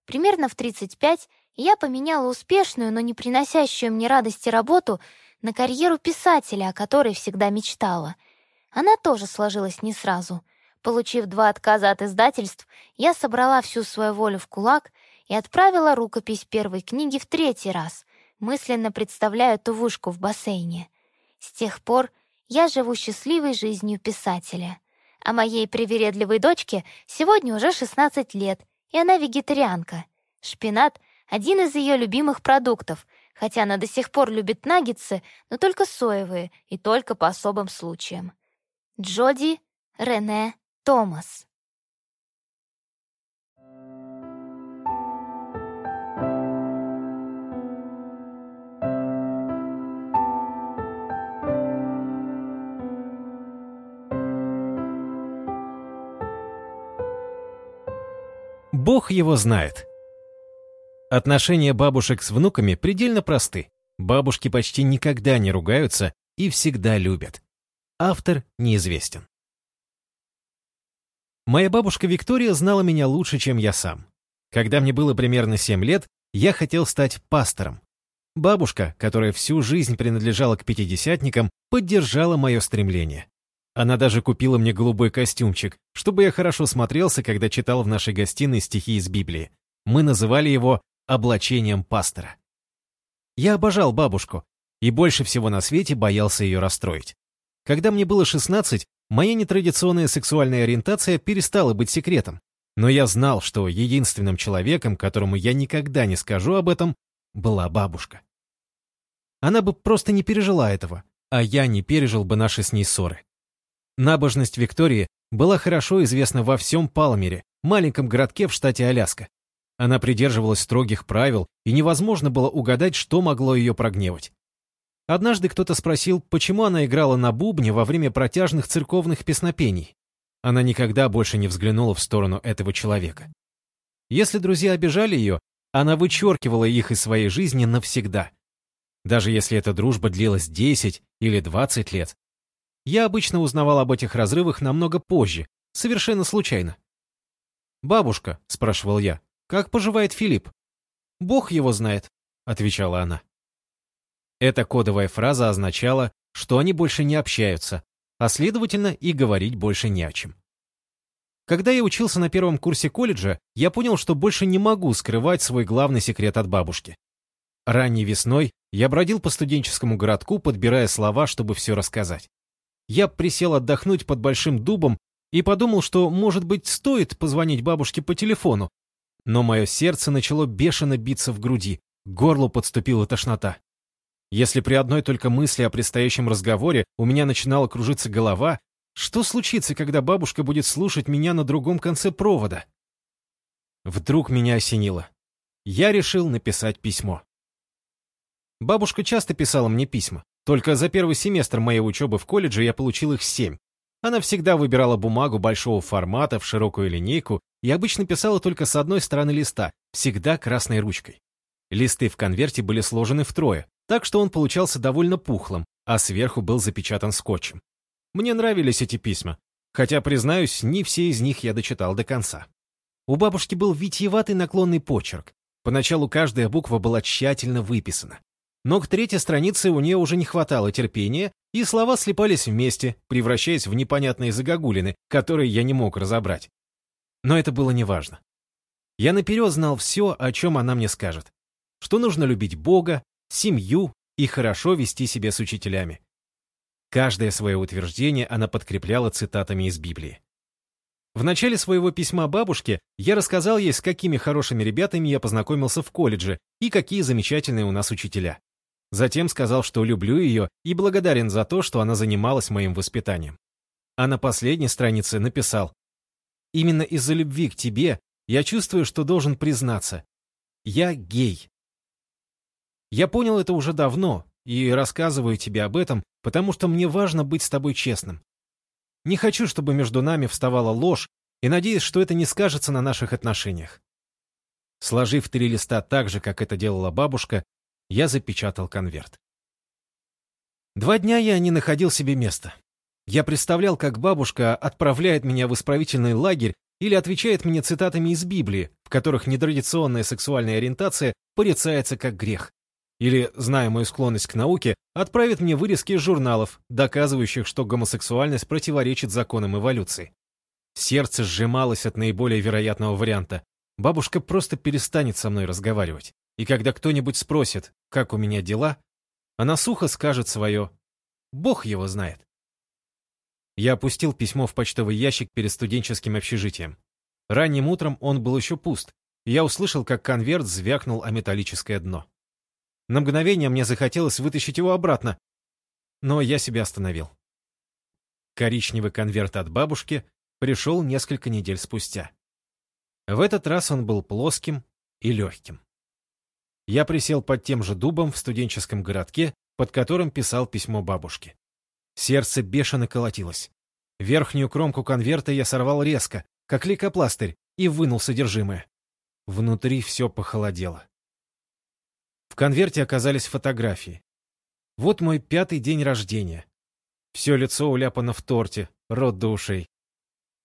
Примерно в 35 я поменяла успешную, но не приносящую мне радости работу на карьеру писателя, о которой всегда мечтала. Она тоже сложилась не сразу. Получив два отказа от издательств, я собрала всю свою волю в кулак и отправила рукопись первой книги в третий раз, мысленно представляю ту вышку в бассейне. С тех пор я живу счастливой жизнью писателя. А моей привередливой дочке сегодня уже 16 лет, и она вегетарианка. Шпинат — один из ее любимых продуктов, хотя она до сих пор любит наггетсы, но только соевые и только по особым случаям. Джоди Рене Томас Бог его знает. Отношения бабушек с внуками предельно просты. Бабушки почти никогда не ругаются и всегда любят. Автор неизвестен. Моя бабушка Виктория знала меня лучше, чем я сам. Когда мне было примерно 7 лет, я хотел стать пастором. Бабушка, которая всю жизнь принадлежала к пятидесятникам, поддержала мое стремление. Она даже купила мне голубой костюмчик, чтобы я хорошо смотрелся, когда читал в нашей гостиной стихи из Библии. Мы называли его «облачением пастора». Я обожал бабушку и больше всего на свете боялся ее расстроить. Когда мне было 16, моя нетрадиционная сексуальная ориентация перестала быть секретом. Но я знал, что единственным человеком, которому я никогда не скажу об этом, была бабушка. Она бы просто не пережила этого, а я не пережил бы наши с ней ссоры. Набожность Виктории была хорошо известна во всем Палмере, маленьком городке в штате Аляска. Она придерживалась строгих правил, и невозможно было угадать, что могло ее прогневать. Однажды кто-то спросил, почему она играла на бубне во время протяжных церковных песнопений. Она никогда больше не взглянула в сторону этого человека. Если друзья обижали ее, она вычеркивала их из своей жизни навсегда. Даже если эта дружба длилась 10 или 20 лет, я обычно узнавал об этих разрывах намного позже, совершенно случайно. «Бабушка», — спрашивал я, — «как поживает Филипп?» «Бог его знает», — отвечала она. Эта кодовая фраза означала, что они больше не общаются, а следовательно и говорить больше не о чем. Когда я учился на первом курсе колледжа, я понял, что больше не могу скрывать свой главный секрет от бабушки. Ранней весной я бродил по студенческому городку, подбирая слова, чтобы все рассказать. Я присел отдохнуть под большим дубом и подумал, что, может быть, стоит позвонить бабушке по телефону. Но мое сердце начало бешено биться в груди, к горлу подступила тошнота. Если при одной только мысли о предстоящем разговоре у меня начинала кружиться голова, что случится, когда бабушка будет слушать меня на другом конце провода? Вдруг меня осенило. Я решил написать письмо. Бабушка часто писала мне письма. Только за первый семестр моей учебы в колледже я получил их семь. Она всегда выбирала бумагу большого формата в широкую линейку и обычно писала только с одной стороны листа, всегда красной ручкой. Листы в конверте были сложены втрое, так что он получался довольно пухлым, а сверху был запечатан скотчем. Мне нравились эти письма, хотя, признаюсь, не все из них я дочитал до конца. У бабушки был витиеватый наклонный почерк. Поначалу каждая буква была тщательно выписана. Но к третьей странице у нее уже не хватало терпения, и слова слипались вместе, превращаясь в непонятные загогулины, которые я не мог разобрать. Но это было неважно. Я наперед знал все, о чем она мне скажет. Что нужно любить Бога, семью и хорошо вести себя с учителями. Каждое свое утверждение она подкрепляла цитатами из Библии. В начале своего письма бабушке я рассказал ей, с какими хорошими ребятами я познакомился в колледже и какие замечательные у нас учителя. Затем сказал, что люблю ее и благодарен за то, что она занималась моим воспитанием. А на последней странице написал «Именно из-за любви к тебе я чувствую, что должен признаться. Я гей». Я понял это уже давно и рассказываю тебе об этом, потому что мне важно быть с тобой честным. Не хочу, чтобы между нами вставала ложь, и надеюсь, что это не скажется на наших отношениях. Сложив три листа так же, как это делала бабушка, я запечатал конверт. Два дня я не находил себе места. Я представлял, как бабушка отправляет меня в исправительный лагерь или отвечает мне цитатами из Библии, в которых нетрадиционная сексуальная ориентация порицается как грех. Или, зная мою склонность к науке, отправит мне вырезки из журналов, доказывающих, что гомосексуальность противоречит законам эволюции. Сердце сжималось от наиболее вероятного варианта. Бабушка просто перестанет со мной разговаривать. И когда кто-нибудь спросит, как у меня дела, она сухо скажет свое «Бог его знает». Я опустил письмо в почтовый ящик перед студенческим общежитием. Ранним утром он был еще пуст, и я услышал, как конверт звякнул о металлическое дно. На мгновение мне захотелось вытащить его обратно, но я себя остановил. Коричневый конверт от бабушки пришел несколько недель спустя. В этот раз он был плоским и легким. Я присел под тем же дубом в студенческом городке, под которым писал письмо бабушке. Сердце бешено колотилось. Верхнюю кромку конверта я сорвал резко, как лейкопластырь, и вынул содержимое. Внутри все похолодело. В конверте оказались фотографии. Вот мой пятый день рождения. Все лицо уляпано в торте, рот до ушей.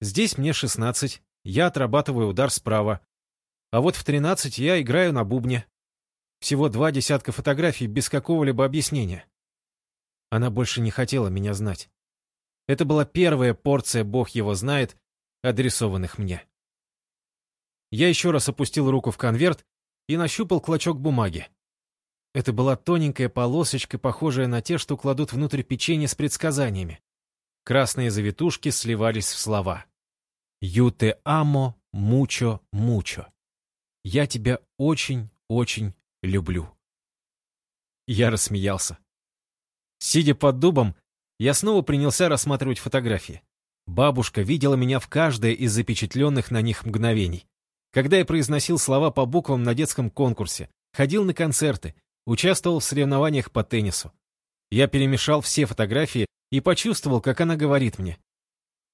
Здесь мне шестнадцать, я отрабатываю удар справа. А вот в тринадцать я играю на бубне. Всего два десятка фотографий без какого-либо объяснения. Она больше не хотела меня знать. Это была первая порция «Бог его знает», адресованных мне. Я еще раз опустил руку в конверт и нащупал клочок бумаги. Это была тоненькая полосочка, похожая на те, что кладут внутрь печенья с предсказаниями. Красные завитушки сливались в слова. «Юте амо, мучо, мучо». «Я тебя очень-очень люблю. Я рассмеялся. Сидя под дубом, я снова принялся рассматривать фотографии. Бабушка видела меня в каждое из запечатленных на них мгновений. Когда я произносил слова по буквам на детском конкурсе, ходил на концерты, участвовал в соревнованиях по теннису. Я перемешал все фотографии и почувствовал, как она говорит мне.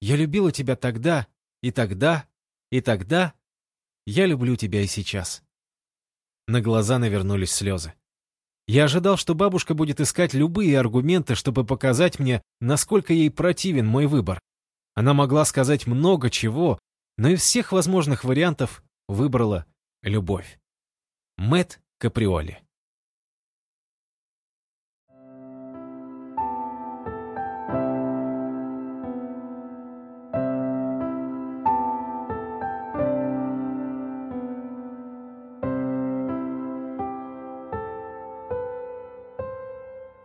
«Я любила тебя тогда, и тогда, и тогда. Я люблю тебя и сейчас». На глаза навернулись слезы. Я ожидал, что бабушка будет искать любые аргументы, чтобы показать мне, насколько ей противен мой выбор. Она могла сказать много чего, но из всех возможных вариантов выбрала любовь. Мэт Каприоли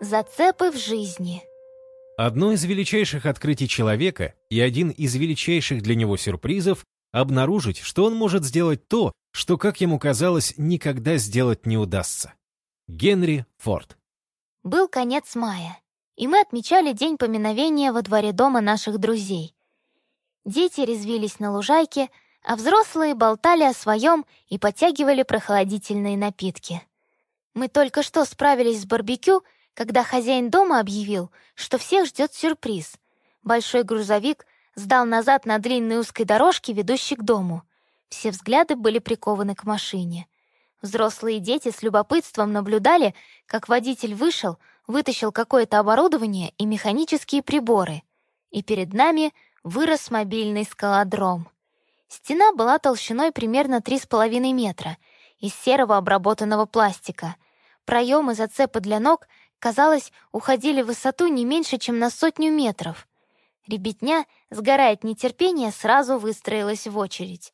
Зацепы в жизни. Одно из величайших открытий человека и один из величайших для него сюрпризов — обнаружить, что он может сделать то, что, как ему казалось, никогда сделать не удастся. Генри Форд. Был конец мая, и мы отмечали день поминовения во дворе дома наших друзей. Дети резвились на лужайке, а взрослые болтали о своем и подтягивали прохладительные напитки. Мы только что справились с барбекю — когда хозяин дома объявил, что всех ждет сюрприз. Большой грузовик сдал назад на длинной узкой дорожке, ведущей к дому. Все взгляды были прикованы к машине. Взрослые дети с любопытством наблюдали, как водитель вышел, вытащил какое-то оборудование и механические приборы. И перед нами вырос мобильный скалодром. Стена была толщиной примерно 3,5 метра, из серого обработанного пластика. Проемы зацепы для ног — казалось, уходили в высоту не меньше, чем на сотню метров. Ребятня, сгорая от нетерпения, сразу выстроилась в очередь.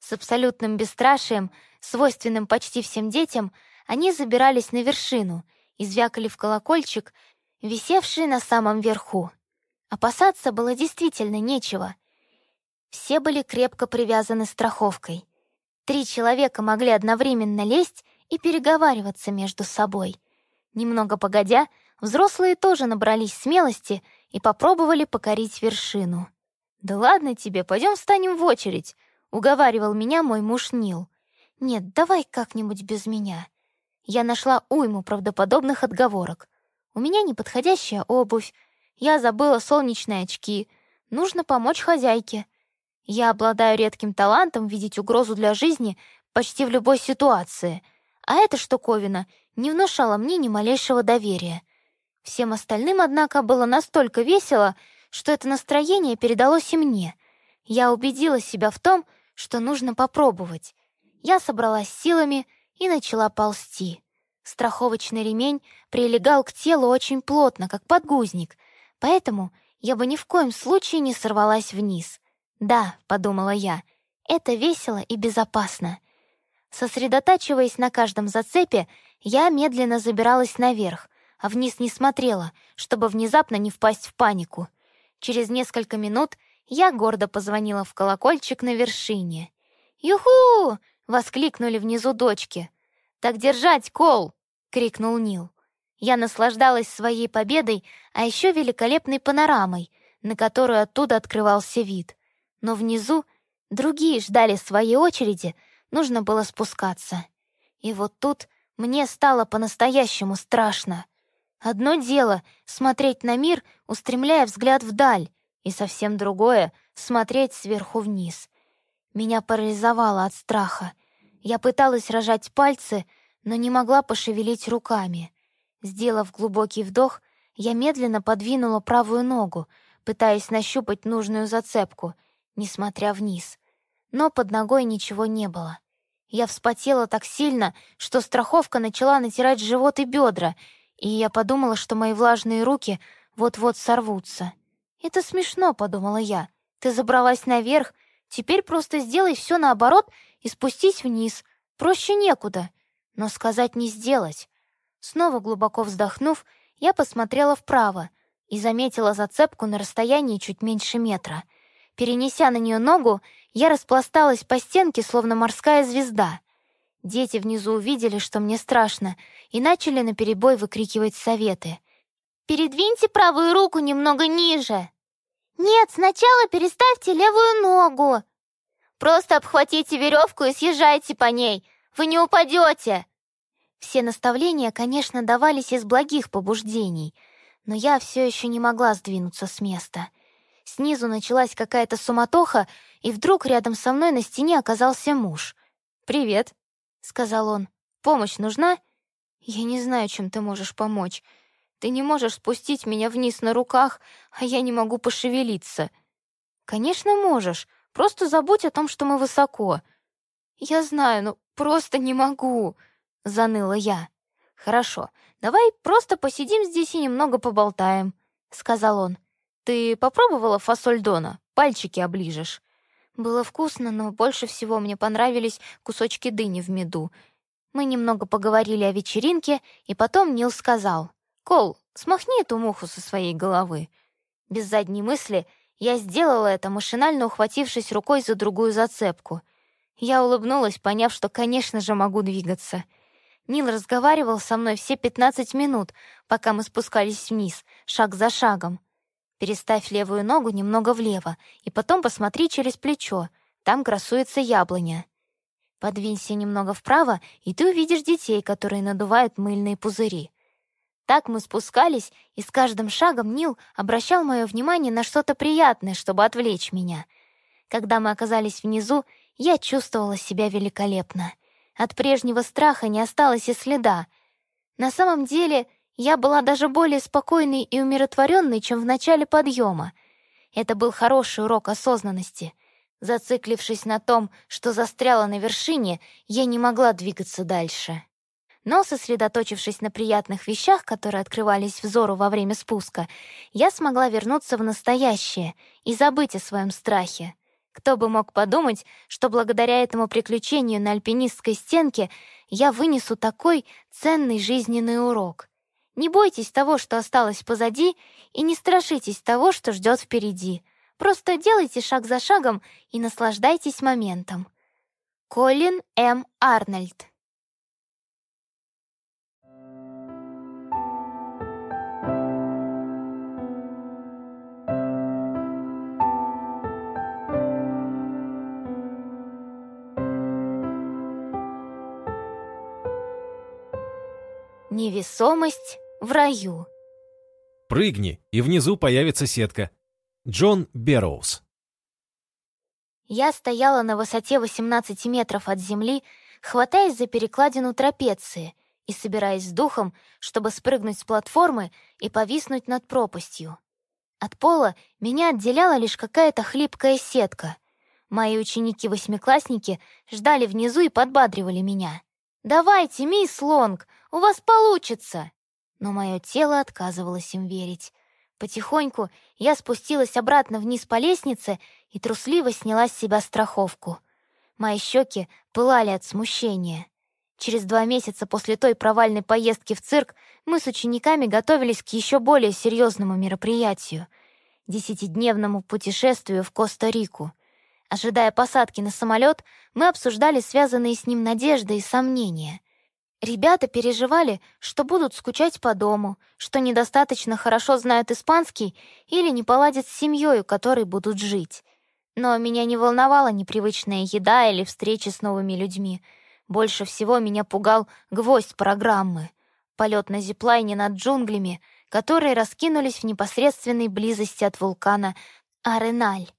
С абсолютным бесстрашием, свойственным почти всем детям, они забирались на вершину и звякали в колокольчик, висевший на самом верху. Опасаться было действительно нечего. Все были крепко привязаны страховкой. Три человека могли одновременно лезть и переговариваться между собой. Немного погодя, взрослые тоже набрались смелости и попробовали покорить вершину. «Да ладно тебе, пойдем встанем в очередь», — уговаривал меня мой муж Нил. «Нет, давай как-нибудь без меня». Я нашла уйму правдоподобных отговорок. У меня неподходящая обувь, я забыла солнечные очки, нужно помочь хозяйке. Я обладаю редким талантом видеть угрозу для жизни почти в любой ситуации, а эта штуковина не внушала мне ни малейшего доверия. Всем остальным, однако, было настолько весело, что это настроение передалось и мне. Я убедила себя в том, что нужно попробовать. Я собралась силами и начала ползти. Страховочный ремень прилегал к телу очень плотно, как подгузник, поэтому я бы ни в коем случае не сорвалась вниз. «Да», — подумала я, — «это весело и безопасно». Сосредотачиваясь на каждом зацепе, я медленно забиралась наверх, а вниз не смотрела, чтобы внезапно не впасть в панику. Через несколько минут я гордо позвонила в колокольчик на вершине. «Юху!» — воскликнули внизу дочки. «Так держать, Кол!» — крикнул Нил. Я наслаждалась своей победой, а еще великолепной панорамой, на которую оттуда открывался вид. Но внизу другие ждали своей очереди, нужно было спускаться. И вот тут мне стало по-настоящему страшно. Одно дело — смотреть на мир, устремляя взгляд вдаль, и совсем другое — смотреть сверху вниз. Меня парализовало от страха. Я пыталась рожать пальцы, но не могла пошевелить руками. Сделав глубокий вдох, я медленно подвинула правую ногу, пытаясь нащупать нужную зацепку, несмотря вниз. Но под ногой ничего не было. Я вспотела так сильно, что страховка начала натирать живот и бедра, и я подумала, что мои влажные руки вот-вот сорвутся. «Это смешно», — подумала я. «Ты забралась наверх, теперь просто сделай все наоборот и спустись вниз. Проще некуда». Но сказать не сделать. Снова глубоко вздохнув, я посмотрела вправо и заметила зацепку на расстоянии чуть меньше метра. Перенеся на нее ногу, я распласталась по стенке, словно морская звезда. Дети внизу увидели, что мне страшно, и начали наперебой выкрикивать советы. «Передвиньте правую руку немного ниже!» «Нет, сначала переставьте левую ногу!» «Просто обхватите веревку и съезжайте по ней! Вы не упадете!» Все наставления, конечно, давались из благих побуждений, но я все еще не могла сдвинуться с места. Снизу началась какая-то суматоха, и вдруг рядом со мной на стене оказался муж. «Привет», — сказал он. «Помощь нужна?» «Я не знаю, чем ты можешь помочь. Ты не можешь спустить меня вниз на руках, а я не могу пошевелиться». «Конечно, можешь. Просто забудь о том, что мы высоко». «Я знаю, но просто не могу», — заныла я. «Хорошо, давай просто посидим здесь и немного поболтаем», — сказал он. «Ты попробовала фасоль Дона? Пальчики оближешь». Было вкусно, но больше всего мне понравились кусочки дыни в меду. Мы немного поговорили о вечеринке, и потом Нил сказал, «Кол, смахни эту муху со своей головы». Без задней мысли я сделала это, машинально ухватившись рукой за другую зацепку. Я улыбнулась, поняв, что, конечно же, могу двигаться. Нил разговаривал со мной все 15 минут, пока мы спускались вниз, шаг за шагом. Переставь левую ногу немного влево и потом посмотри через плечо. Там красуется яблоня. Подвинься немного вправо, и ты увидишь детей, которые надувают мыльные пузыри. Так мы спускались, и с каждым шагом Нил обращал мое внимание на что-то приятное, чтобы отвлечь меня. Когда мы оказались внизу, я чувствовала себя великолепно. От прежнего страха не осталось и следа. На самом деле, я была даже более спокойной и умиротворенной, чем в начале подъема. Это был хороший урок осознанности. Зациклившись на том, что застряла на вершине, я не могла двигаться дальше. Но, сосредоточившись на приятных вещах, которые открывались взору во время спуска, я смогла вернуться в настоящее и забыть о своем страхе. Кто бы мог подумать, что благодаря этому приключению на альпинистской стенке я вынесу такой ценный жизненный урок. Не бойтесь того, что осталось позади, и не страшитесь того, что ждет впереди. Просто делайте шаг за шагом и наслаждайтесь моментом. Колин М. Арнольд Невесомость в раю. Прыгни, и внизу появится сетка. Джон Берроуз. Я стояла на высоте 18 метров от земли, хватаясь за перекладину трапеции и собираясь с духом, чтобы спрыгнуть с платформы и повиснуть над пропастью. От пола меня отделяла лишь какая-то хлипкая сетка. Мои ученики-восьмиклассники ждали внизу и подбадривали меня. «Давайте, мисс Лонг, у вас получится!» Но мое тело отказывалось им верить. Потихоньку я спустилась обратно вниз по лестнице и трусливо сняла с себя страховку. Мои щеки пылали от смущения. Через два месяца после той провальной поездки в цирк мы с учениками готовились к еще более серьезному мероприятию — десятидневному путешествию в Коста-Рику. Ожидая посадки на самолет, мы обсуждали связанные с ним надежды и сомнения. Ребята переживали, что будут скучать по дому, что недостаточно хорошо знают испанский или не поладят с семьей, у которой будут жить. Но меня не волновала непривычная еда или встречи с новыми людьми. Больше всего меня пугал гвоздь программы — полет на зиплайне над джунглями, которые раскинулись в непосредственной близости от вулкана Ареналь.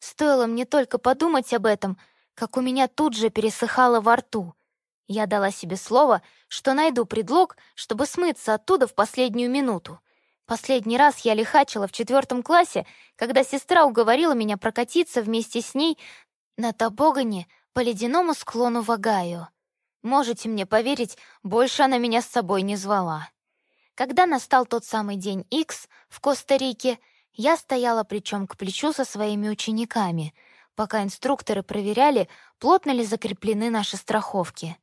Стоило мне только подумать об этом, как у меня тут же пересыхало во рту — я дала себе слово, что найду предлог, чтобы смыться оттуда в последнюю минуту. Последний раз я лихачила в четвертом классе, когда сестра уговорила меня прокатиться вместе с ней на табогане по ледяному склону Вагаю. Можете мне поверить, больше она меня с собой не звала. Когда настал тот самый день X в Коста-Рике, я стояла плечом к плечу со своими учениками, пока инструкторы проверяли, плотно ли закреплены наши страховки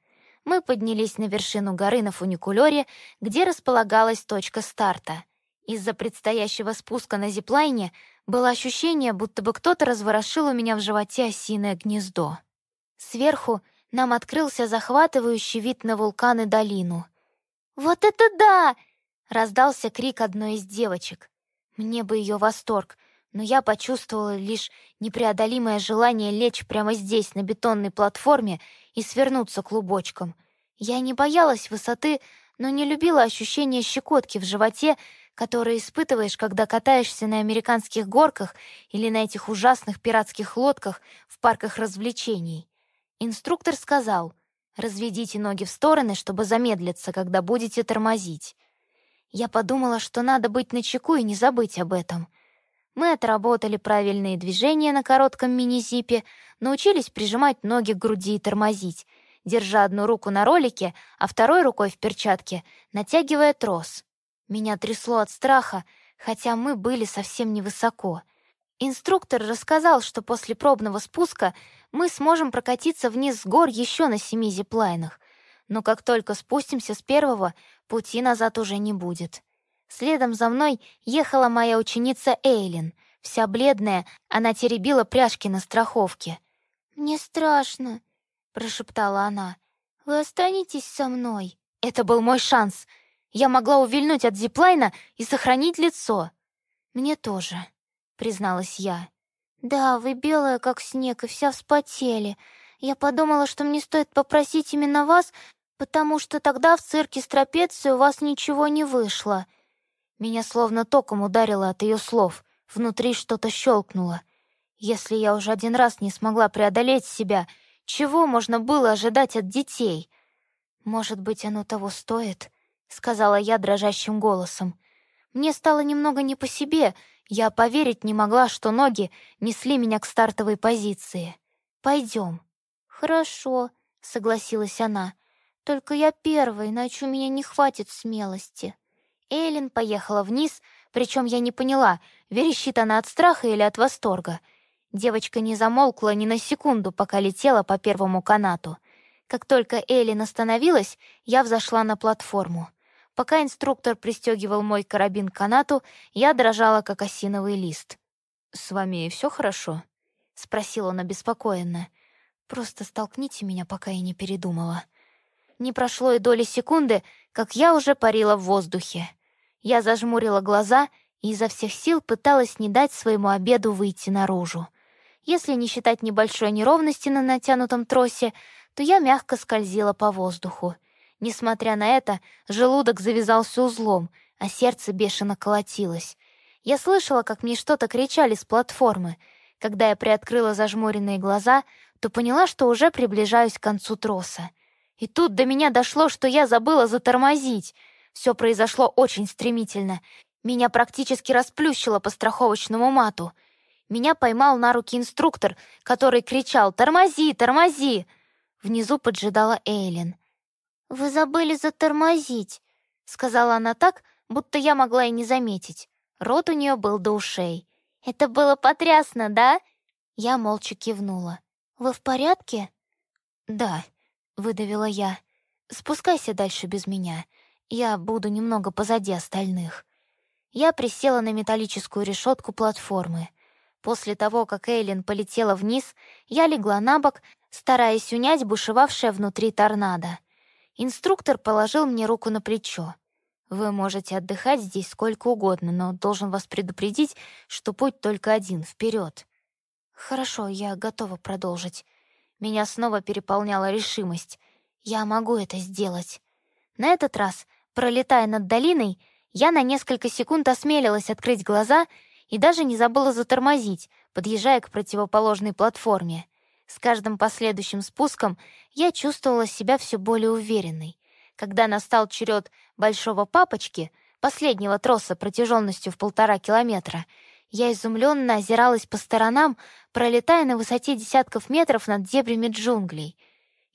мы поднялись на вершину горы на фуникулёре, где располагалась точка старта. Из-за предстоящего спуска на зиплайне было ощущение, будто бы кто-то разворошил у меня в животе осиное гнездо. Сверху нам открылся захватывающий вид на вулкан и долину. «Вот это да!» — раздался крик одной из девочек. Мне бы ее восторг, но я почувствовала лишь непреодолимое желание лечь прямо здесь, на бетонной платформе, и свернуться клубочком. Я не боялась высоты, но не любила ощущение щекотки в животе, которое испытываешь, когда катаешься на американских горках или на этих ужасных пиратских лодках в парках развлечений. Инструктор сказал, «Разведите ноги в стороны, чтобы замедлиться, когда будете тормозить». Я подумала, что надо быть начеку и не забыть об этом — мы отработали правильные движения на коротком мини-зипе, научились прижимать ноги к груди и тормозить, держа одну руку на ролике, а второй рукой в перчатке, натягивая трос. Меня трясло от страха, хотя мы были совсем невысоко. Инструктор рассказал, что после пробного спуска мы сможем прокатиться вниз с гор еще на семи зиплайнах, но как только спустимся с первого, пути назад уже не будет. Следом за мной ехала моя ученица Эйлин. Вся бледная, она теребила пряжки на страховке. «Мне страшно», — прошептала она. «Вы останетесь со мной?» Это был мой шанс. Я могла увильнуть от зиплайна и сохранить лицо. «Мне тоже», — призналась я. «Да, вы белая, как снег, и вся вспотели. Я подумала, что мне стоит попросить именно вас, потому что тогда в цирке с трапецией у вас ничего не вышло». Меня словно током ударило от ее слов. Внутри что-то щелкнуло. Если я уже один раз не смогла преодолеть себя, чего можно было ожидать от детей? Может быть, оно того стоит? сказала я дрожащим голосом. Мне стало немного не по себе. Я поверить не могла, что ноги несли меня к стартовой позиции. Пойдем. Хорошо, согласилась она. Только я первая, иначе у меня не хватит смелости. Эйлин поехала вниз, причем я не поняла, верещит она от страха или от восторга. Девочка не замолкла ни на секунду, пока летела по первому канату. Как только Эллен остановилась, я взошла на платформу. Пока инструктор пристегивал мой карабин к канату, я дрожала, как осиновый лист. «С вами все хорошо?» — спросил он обеспокоенно. «Просто столкните меня, пока я не передумала». Не прошло и доли секунды, как я уже парила в воздухе. Я зажмурила глаза и изо всех сил пыталась не дать своему обеду выйти наружу. Если не считать небольшой неровности на натянутом тросе, то я мягко скользила по воздуху. Несмотря на это, желудок завязался узлом, а сердце бешено колотилось. Я слышала, как мне что-то кричали с платформы. Когда я приоткрыла зажмуренные глаза, то поняла, что уже приближаюсь к концу троса. И тут до меня дошло, что я забыла затормозить. Все произошло очень стремительно. Меня практически расплющило по страховочному мату — меня поймал на руки инструктор, который кричал «Тормози, тормози!». Внизу поджидала Эйлин. «Вы забыли затормозить», — сказала она так, будто я могла и не заметить. Рот у нее был до ушей. «Это было потрясно, да?» Я молча кивнула. «Вы в порядке?» «Да», — выдавила я. «Спускайся дальше без меня. Я буду немного позади остальных». Я присела на металлическую решетку платформы. После того, как Эйлин полетела вниз, я легла на бок, стараясь унять бушевавшее внутри торнадо. Инструктор положил мне руку на плечо. «Вы можете отдыхать здесь сколько угодно, но должен вас предупредить, что путь только один — вперед. «Хорошо, я готова продолжить». Меня снова переполняла решимость. Я могу это сделать. На этот раз, пролетая над долиной, я на несколько секунд осмелилась открыть глаза — и даже не забыла затормозить, подъезжая к противоположной платформе. С каждым последующим спуском я чувствовала себя все более уверенной. Когда настал черед большого папочки, последнего троса протяженностью в полтора километра, я изумленно озиралась по сторонам, пролетая на высоте десятков метров над дебрями джунглей.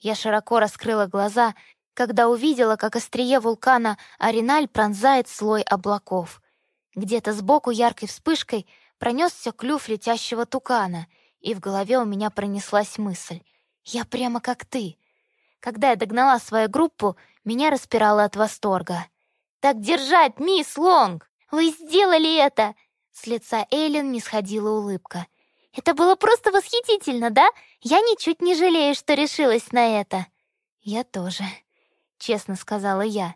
Я широко раскрыла глаза, когда увидела, как острие вулкана Ариналь пронзает слой облаков — где-то сбоку яркой вспышкой пронесся клюв летящего тукана, и в голове у меня пронеслась мысль. «Я прямо как ты». Когда я догнала свою группу, меня распирало от восторга. «Так держать, мисс Лонг! Вы сделали это!» С лица Эйлин не сходила улыбка. «Это было просто восхитительно, да? Я ничуть не жалею, что решилась на это». «Я тоже», — честно сказала я.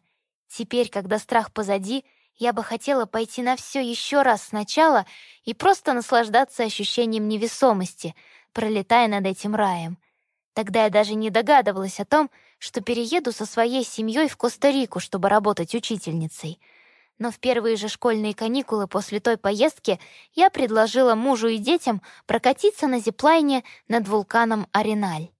Теперь, когда страх позади, я бы хотела пойти на все еще раз сначала и просто наслаждаться ощущением невесомости, пролетая над этим раем. Тогда я даже не догадывалась о том, что перееду со своей семьей в Коста-Рику, чтобы работать учительницей. Но в первые же школьные каникулы после той поездки я предложила мужу и детям прокатиться на зиплайне над вулканом Ариналь.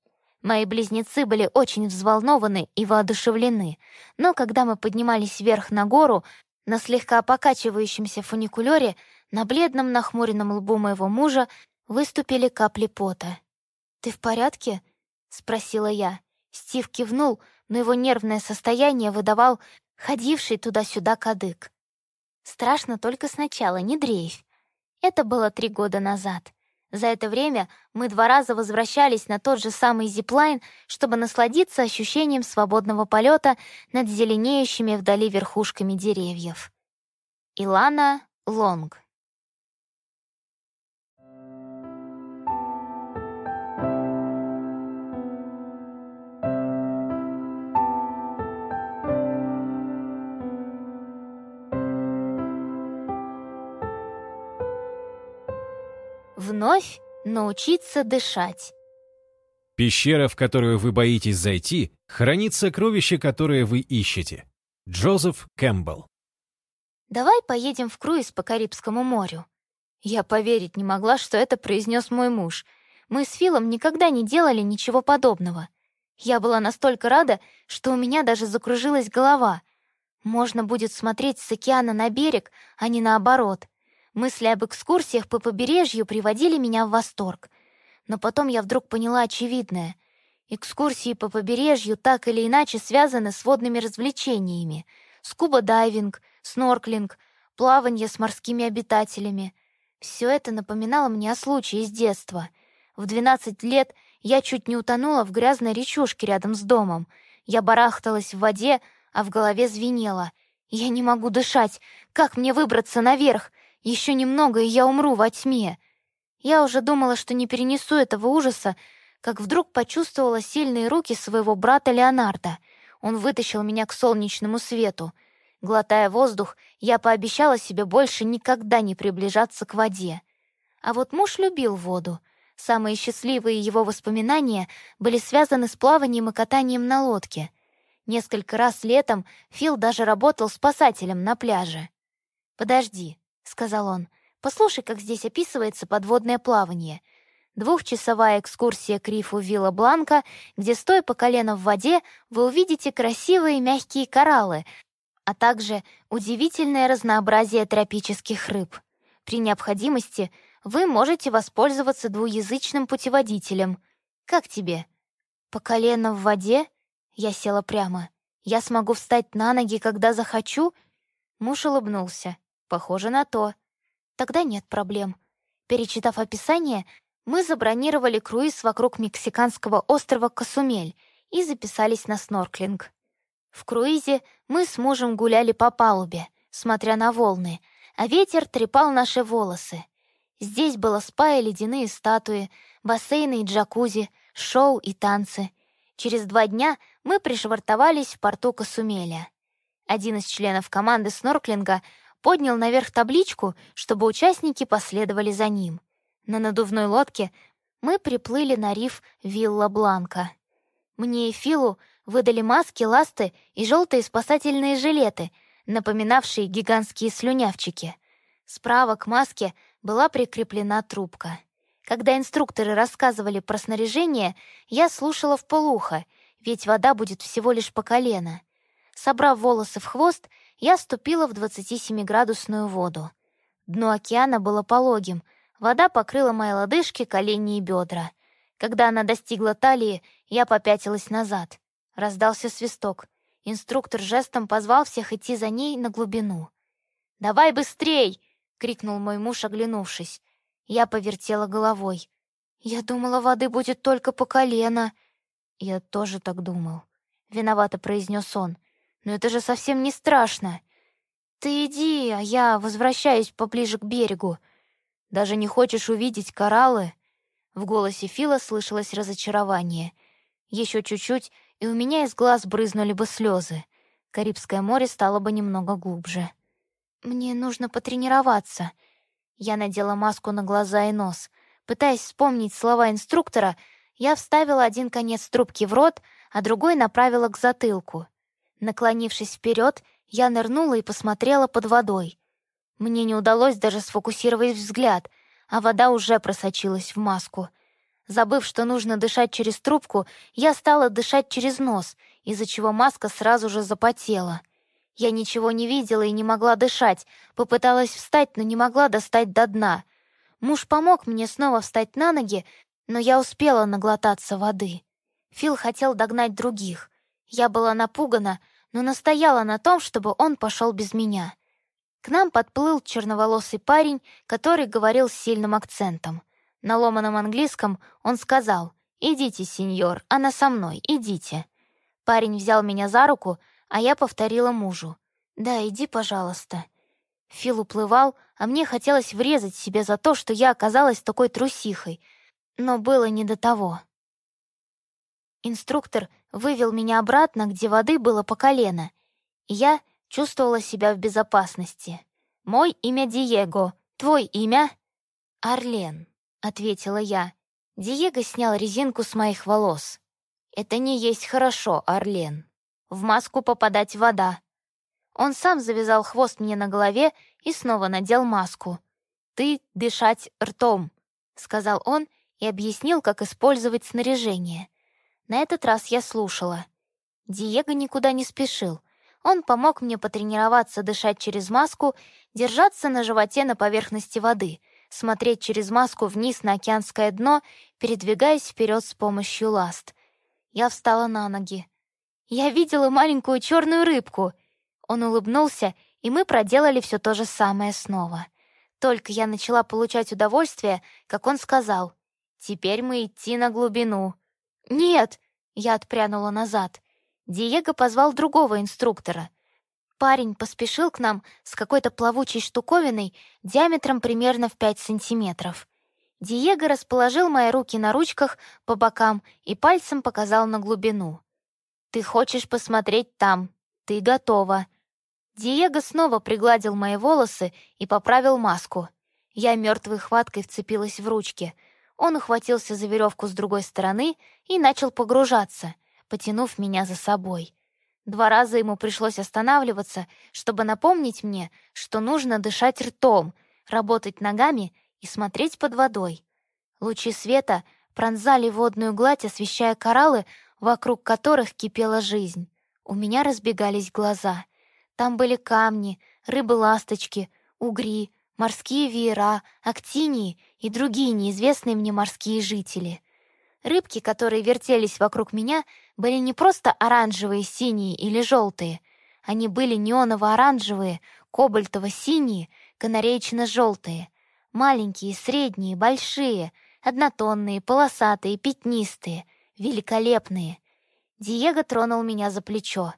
Мои близнецы были очень взволнованы и воодушевлены, но когда мы поднимались вверх на гору, на слегка покачивающемся фуникулёре на бледном нахмуренном лбу моего мужа выступили капли пота. «Ты в порядке?» — спросила я. Стив кивнул, но его нервное состояние выдавал ходивший туда-сюда кадык. «Страшно только сначала, не дрейфь». Это было три года назад. За это время мы два раза возвращались на тот же самый зиплайн, чтобы насладиться ощущением свободного полета над зеленеющими вдали верхушками деревьев. Илана Лонг Вновь научиться дышать. Пещера, в которую вы боитесь зайти, хранит сокровище, которое вы ищете. Джозеф Кэмпбелл. Давай поедем в круиз по Карибскому морю. Я поверить не могла, что это произнес мой муж. Мы с Филом никогда не делали ничего подобного. Я была настолько рада, что у меня даже закружилась голова. Можно будет смотреть с океана на берег, а не наоборот. Мысли об экскурсиях по побережью приводили меня в восторг. Но потом я вдруг поняла очевидное. Экскурсии по побережью так или иначе связаны с водными развлечениями. Скуба-дайвинг, снорклинг, плавание с морскими обитателями. Все это напоминало мне о случае из детства. В 12 лет я чуть не утонула в грязной речушке рядом с домом. Я барахталась в воде, а в голове звенело. Я не могу дышать. Как мне выбраться наверх? Еще немного, и я умру во тьме. Я уже думала, что не перенесу этого ужаса, как вдруг почувствовала сильные руки своего брата Леонардо. Он вытащил меня к солнечному свету. Глотая воздух, я пообещала себе больше никогда не приближаться к воде. А вот муж любил воду. Самые счастливые его воспоминания были связаны с плаванием и катанием на лодке. Несколько раз летом Фил даже работал спасателем на пляже. «Подожди», — сказал он, — «послушай, как здесь описывается подводное плавание. Двухчасовая экскурсия к рифу Вилла Бланка, где, стоя по колено в воде, вы увидите красивые мягкие кораллы, а также удивительное разнообразие тропических рыб. При необходимости вы можете воспользоваться двуязычным путеводителем. Как тебе? По колено в воде? Я села прямо. Я смогу встать на ноги, когда захочу? Муж улыбнулся. Похоже на то. Тогда нет проблем. Перечитав описание, мы забронировали круиз вокруг мексиканского острова Касумель и записались на снорклинг. В круизе мы с мужем гуляли по палубе, смотря на волны, а ветер трепал наши волосы. Здесь было спа и ледяные статуи, бассейны и джакузи, шоу и танцы. Через два дня мы пришвартовались в порту Касумеля. Один из членов команды снорклинга поднял наверх табличку, чтобы участники последовали за ним. На надувной лодке мы приплыли на риф Вилла Бланка. Мне и Филу выдали маски, ласты и желтые спасательные жилеты, напоминавшие гигантские слюнявчики. Справа к маске была прикреплена трубка. Когда инструкторы рассказывали про снаряжение, я слушала в полухо, ведь вода будет всего лишь по колено. Собрав волосы в хвост, я ступила в 27-градусную воду. Дно океана было пологим, вода покрыла мои лодыжки, колени и бедра. Когда она достигла талии, я попятилась назад. Раздался свисток. Инструктор жестом позвал всех идти за ней на глубину. «Давай быстрей!» — крикнул мой муж, оглянувшись. Я повертела головой. «Я думала, воды будет только по колено». «Я тоже так думал», — виновато произнес он. «Но это же совсем не страшно. Ты иди, а я возвращаюсь поближе к берегу. Даже не хочешь увидеть кораллы?» В голосе Фила слышалось разочарование. Еще чуть-чуть, и у меня из глаз брызнули бы слезы. Карибское море стало бы немного глубже. «Мне нужно потренироваться». Я надела маску на глаза и нос. Пытаясь вспомнить слова инструктора, я вставила один конец трубки в рот, а другой направила к затылку. Наклонившись вперед, я нырнула и посмотрела под водой. Мне не удалось даже сфокусировать взгляд, а вода уже просочилась в маску — Забыв, что нужно дышать через трубку, я стала дышать через нос, из-за чего маска сразу же запотела. Я ничего не видела и не могла дышать, попыталась встать, но не могла достать до дна. Муж помог мне снова встать на ноги, но я успела наглотаться воды. Фил хотел догнать других. Я была напугана, но настояла на том, чтобы он пошел без меня. К нам подплыл черноволосый парень, который говорил с сильным акцентом. На ломаном английском он сказал «Идите, сеньор, она со мной, идите». Парень взял меня за руку, а я повторила мужу «Да, иди, пожалуйста». Фил уплывал, а мне хотелось врезать себе за то, что я оказалась такой трусихой, но было не до того. Инструктор вывел меня обратно, где воды было по колено, и я чувствовала себя в безопасности. «Мой имя Диего, твой имя?» «Арлен» ответила я. Диего снял резинку с моих волос. Это не есть хорошо, Орлен. В маску попадать вода. Он сам завязал хвост мне на голове и снова надел маску. «Ты дышать ртом», — сказал он и объяснил, как использовать снаряжение. На этот раз я слушала. Диего никуда не спешил. Он помог мне потренироваться дышать через маску, держаться на животе на поверхности воды — смотреть через маску вниз на океанское дно, передвигаясь вперед с помощью ласт. Я встала на ноги. «Я видела маленькую черную рыбку!» Он улыбнулся, и мы проделали все то же самое снова. Только я начала получать удовольствие, как он сказал, «Теперь мы идти на глубину». «Нет!» — я отпрянула назад. Диего позвал другого инструктора. Парень поспешил к нам с какой-то плавучей штуковиной диаметром примерно в 5 сантиметров. Диего расположил мои руки на ручках по бокам и пальцем показал на глубину. «Ты хочешь посмотреть там. Ты готова». Диего снова пригладил мои волосы и поправил маску. Я мертвой хваткой вцепилась в ручки. Он ухватился за веревку с другой стороны и начал погружаться, потянув меня за собой. Два раза ему пришлось останавливаться, чтобы напомнить мне, что нужно дышать ртом, работать ногами и смотреть под водой. Лучи света пронзали водную гладь, освещая кораллы, вокруг которых кипела жизнь. У меня разбегались глаза — там были камни, рыбы-ласточки, угри, морские веера, актинии и другие неизвестные мне морские жители. Рыбки, которые вертелись вокруг меня, были не просто оранжевые, синие или желтые. Они были неоново-оранжевые, кобальтово-синие, канареечно-желтые. Маленькие, средние, большие, однотонные, полосатые, пятнистые, великолепные. Диего тронул меня за плечо.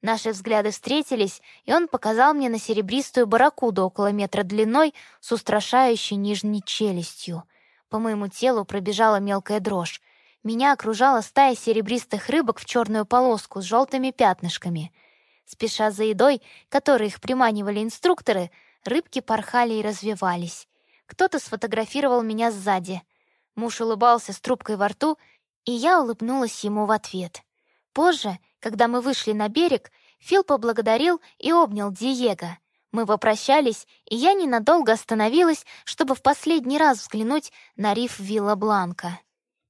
Наши взгляды встретились, и он показал мне на серебристую барракуду около метра длиной с устрашающей нижней челюстью. По моему телу пробежала мелкая дрожь. Меня окружала стая серебристых рыбок в черную полоску с желтыми пятнышками. Спеша за едой, которой их приманивали инструкторы, рыбки порхали и развивались. Кто-то сфотографировал меня сзади. Муж улыбался с трубкой во рту, и я улыбнулась ему в ответ. Позже когда мы вышли на берег, Фил поблагодарил и обнял Диего. Мы попрощались, и я ненадолго остановилась, чтобы в последний раз взглянуть на риф Вилла Бланка.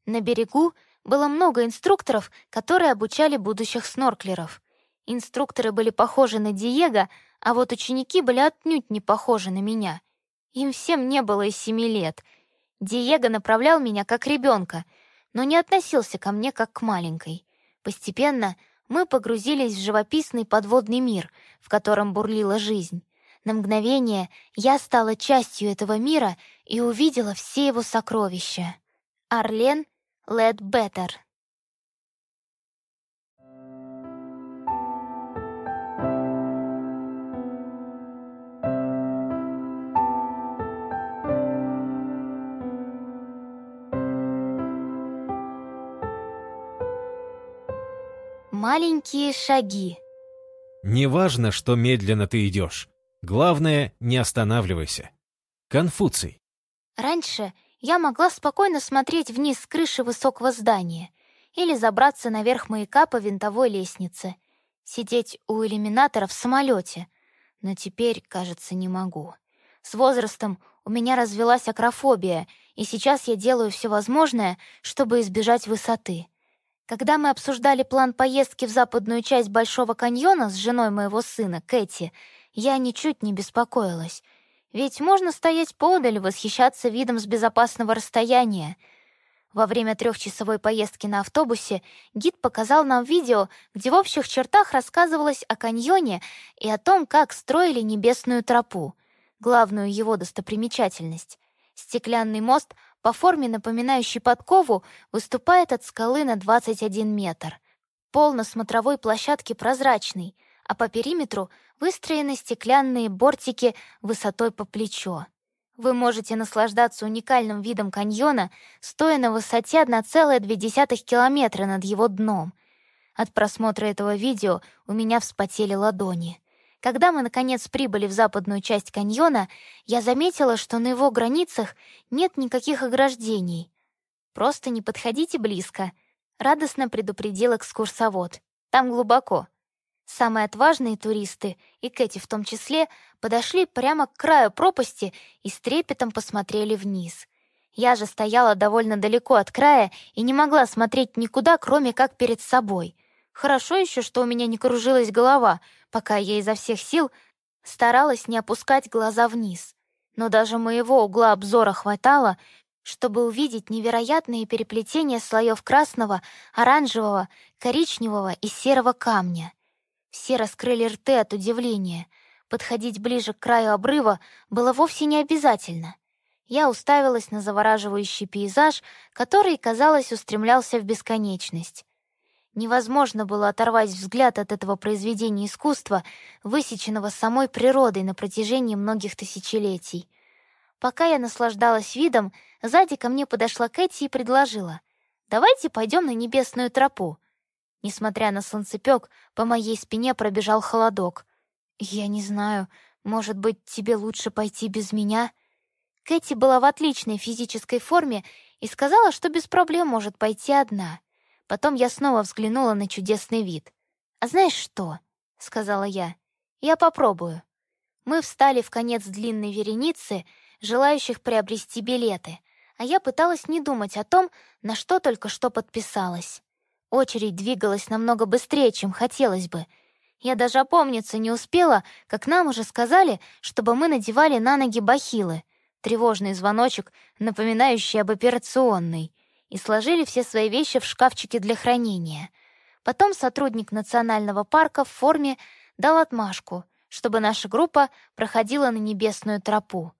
На берегу было много инструкторов, которые обучали будущих снорклеров. Инструкторы были похожи на Диего, а вот ученики были отнюдь не похожи на меня. Им всем не было и семи лет. Диего направлял меня как ребенка, но не относился ко мне как к маленькой. Постепенно мы погрузились в живописный подводный мир, в котором бурлила жизнь. На мгновение я стала частью этого мира и увидела все его сокровища. Арлен Ледбеттер Маленькие шаги. Неважно, что медленно ты идешь. Главное, не останавливайся. Конфуций. Раньше я могла спокойно смотреть вниз с крыши высокого здания или забраться наверх маяка по винтовой лестнице, сидеть у иллюминатора в самолете, но теперь, кажется, не могу. С возрастом у меня развелась акрофобия, и сейчас я делаю все возможное, чтобы избежать высоты — когда мы обсуждали план поездки в западную часть Большого каньона с женой моего сына, Кэти, я ничуть не беспокоилась. Ведь можно стоять подаль и восхищаться видом с безопасного расстояния. Во время трехчасовой поездки на автобусе гид показал нам видео, где в общих чертах рассказывалось о каньоне и о том, как строили небесную тропу, главную его достопримечательность. Стеклянный мост — по форме напоминающий подкову, выступает от скалы на 21 метр. Пол на смотровой площадке прозрачный, а по периметру выстроены стеклянные бортики высотой по плечо. Вы можете наслаждаться уникальным видом каньона, стоя на высоте 1,2 километра над его дном. От просмотра этого видео у меня вспотели ладони. Когда мы, наконец, прибыли в западную часть каньона, я заметила, что на его границах нет никаких ограждений. «Просто не подходите близко», — радостно предупредил экскурсовод. «Там глубоко». Самые отважные туристы, и Кэти в том числе, подошли прямо к краю пропасти и с трепетом посмотрели вниз. Я же стояла довольно далеко от края и не могла смотреть никуда, кроме как перед собой. Хорошо еще, что у меня не кружилась голова — пока я изо всех сил старалась не опускать глаза вниз. Но даже моего угла обзора хватало, чтобы увидеть невероятные переплетения слоев красного, оранжевого, коричневого и серого камня. Все раскрыли рты от удивления. Подходить ближе к краю обрыва было вовсе не обязательно. Я уставилась на завораживающий пейзаж, который, казалось, устремлялся в бесконечность. Невозможно было оторвать взгляд от этого произведения искусства, высеченного самой природой на протяжении многих тысячелетий. Пока я наслаждалась видом, сзади ко мне подошла Кэти и предложила. «Давайте пойдем на небесную тропу». Несмотря на солнцепек, по моей спине пробежал холодок. «Я не знаю, может быть, тебе лучше пойти без меня?» Кэти была в отличной физической форме и сказала, что без проблем может пойти одна. Потом я снова взглянула на чудесный вид. «А знаешь что?» — сказала я. «Я попробую». Мы встали в конец длинной вереницы, желающих приобрести билеты, а я пыталась не думать о том, на что только что подписалась. Очередь двигалась намного быстрее, чем хотелось бы. Я даже опомниться не успела, как нам уже сказали, чтобы мы надевали на ноги бахилы — тревожный звоночек, напоминающий об операционной, и сложили все свои вещи в шкафчике для хранения. Потом сотрудник национального парка в форме дал отмашку, чтобы наша группа проходила на небесную тропу.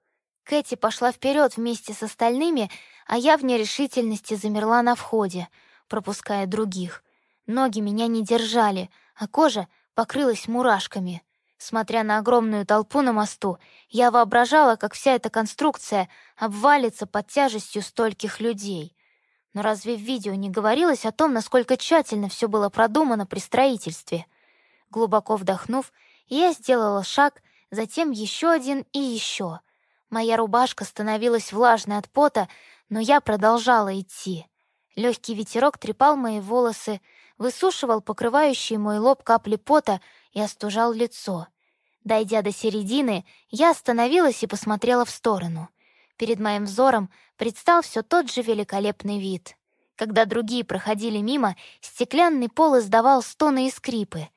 Кэти пошла вперед вместе с остальными, а я в нерешительности замерла на входе, пропуская других. Ноги меня не держали, а кожа покрылась мурашками. Смотря на огромную толпу на мосту, я воображала, как вся эта конструкция обвалится под тяжестью стольких людей. Но разве в видео не говорилось о том, насколько тщательно все было продумано при строительстве? Глубоко вдохнув, я сделала шаг, затем еще один и еще. Моя рубашка становилась влажной от пота, но я продолжала идти. Легкий ветерок трепал мои волосы, высушивал покрывающие мой лоб капли пота и остужал лицо. Дойдя до середины, я остановилась и посмотрела в сторону. Перед моим взором предстал все тот же великолепный вид. Когда другие проходили мимо, стеклянный пол издавал стоны и скрипы.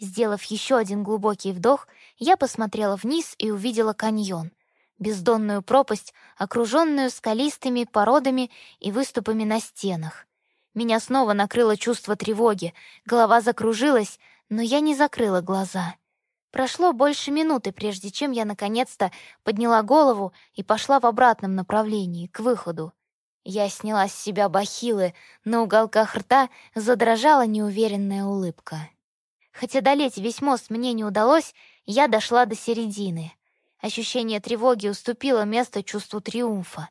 Сделав еще один глубокий вдох, я посмотрела вниз и увидела каньон. Бездонную пропасть, окруженную скалистыми породами и выступами на стенах. Меня снова накрыло чувство тревоги, голова закружилась, но я не закрыла глаза. Прошло больше минуты, прежде чем я наконец-то подняла голову и пошла в обратном направлении, к выходу. Я сняла с себя бахилы, на уголках рта задрожала неуверенная улыбка. Хотя долеть весь мост мне не удалось, я дошла до середины. Ощущение тревоги уступило место чувству триумфа.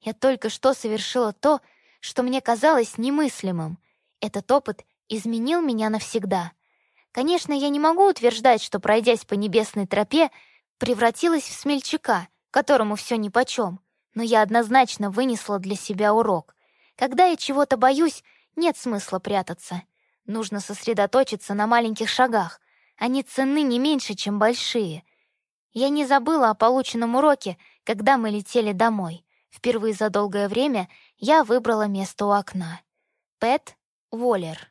Я только что совершила то, что мне казалось немыслимым. Этот опыт изменил меня навсегда. Конечно, я не могу утверждать, что, пройдясь по небесной тропе, превратилась в смельчака, которому все нипочем, но я однозначно вынесла для себя урок. Когда я чего-то боюсь, нет смысла прятаться. Нужно сосредоточиться на маленьких шагах. Они ценны не меньше, чем большие. Я не забыла о полученном уроке, когда мы летели домой. Впервые за долгое время я выбрала место у окна. Пэт Уоллер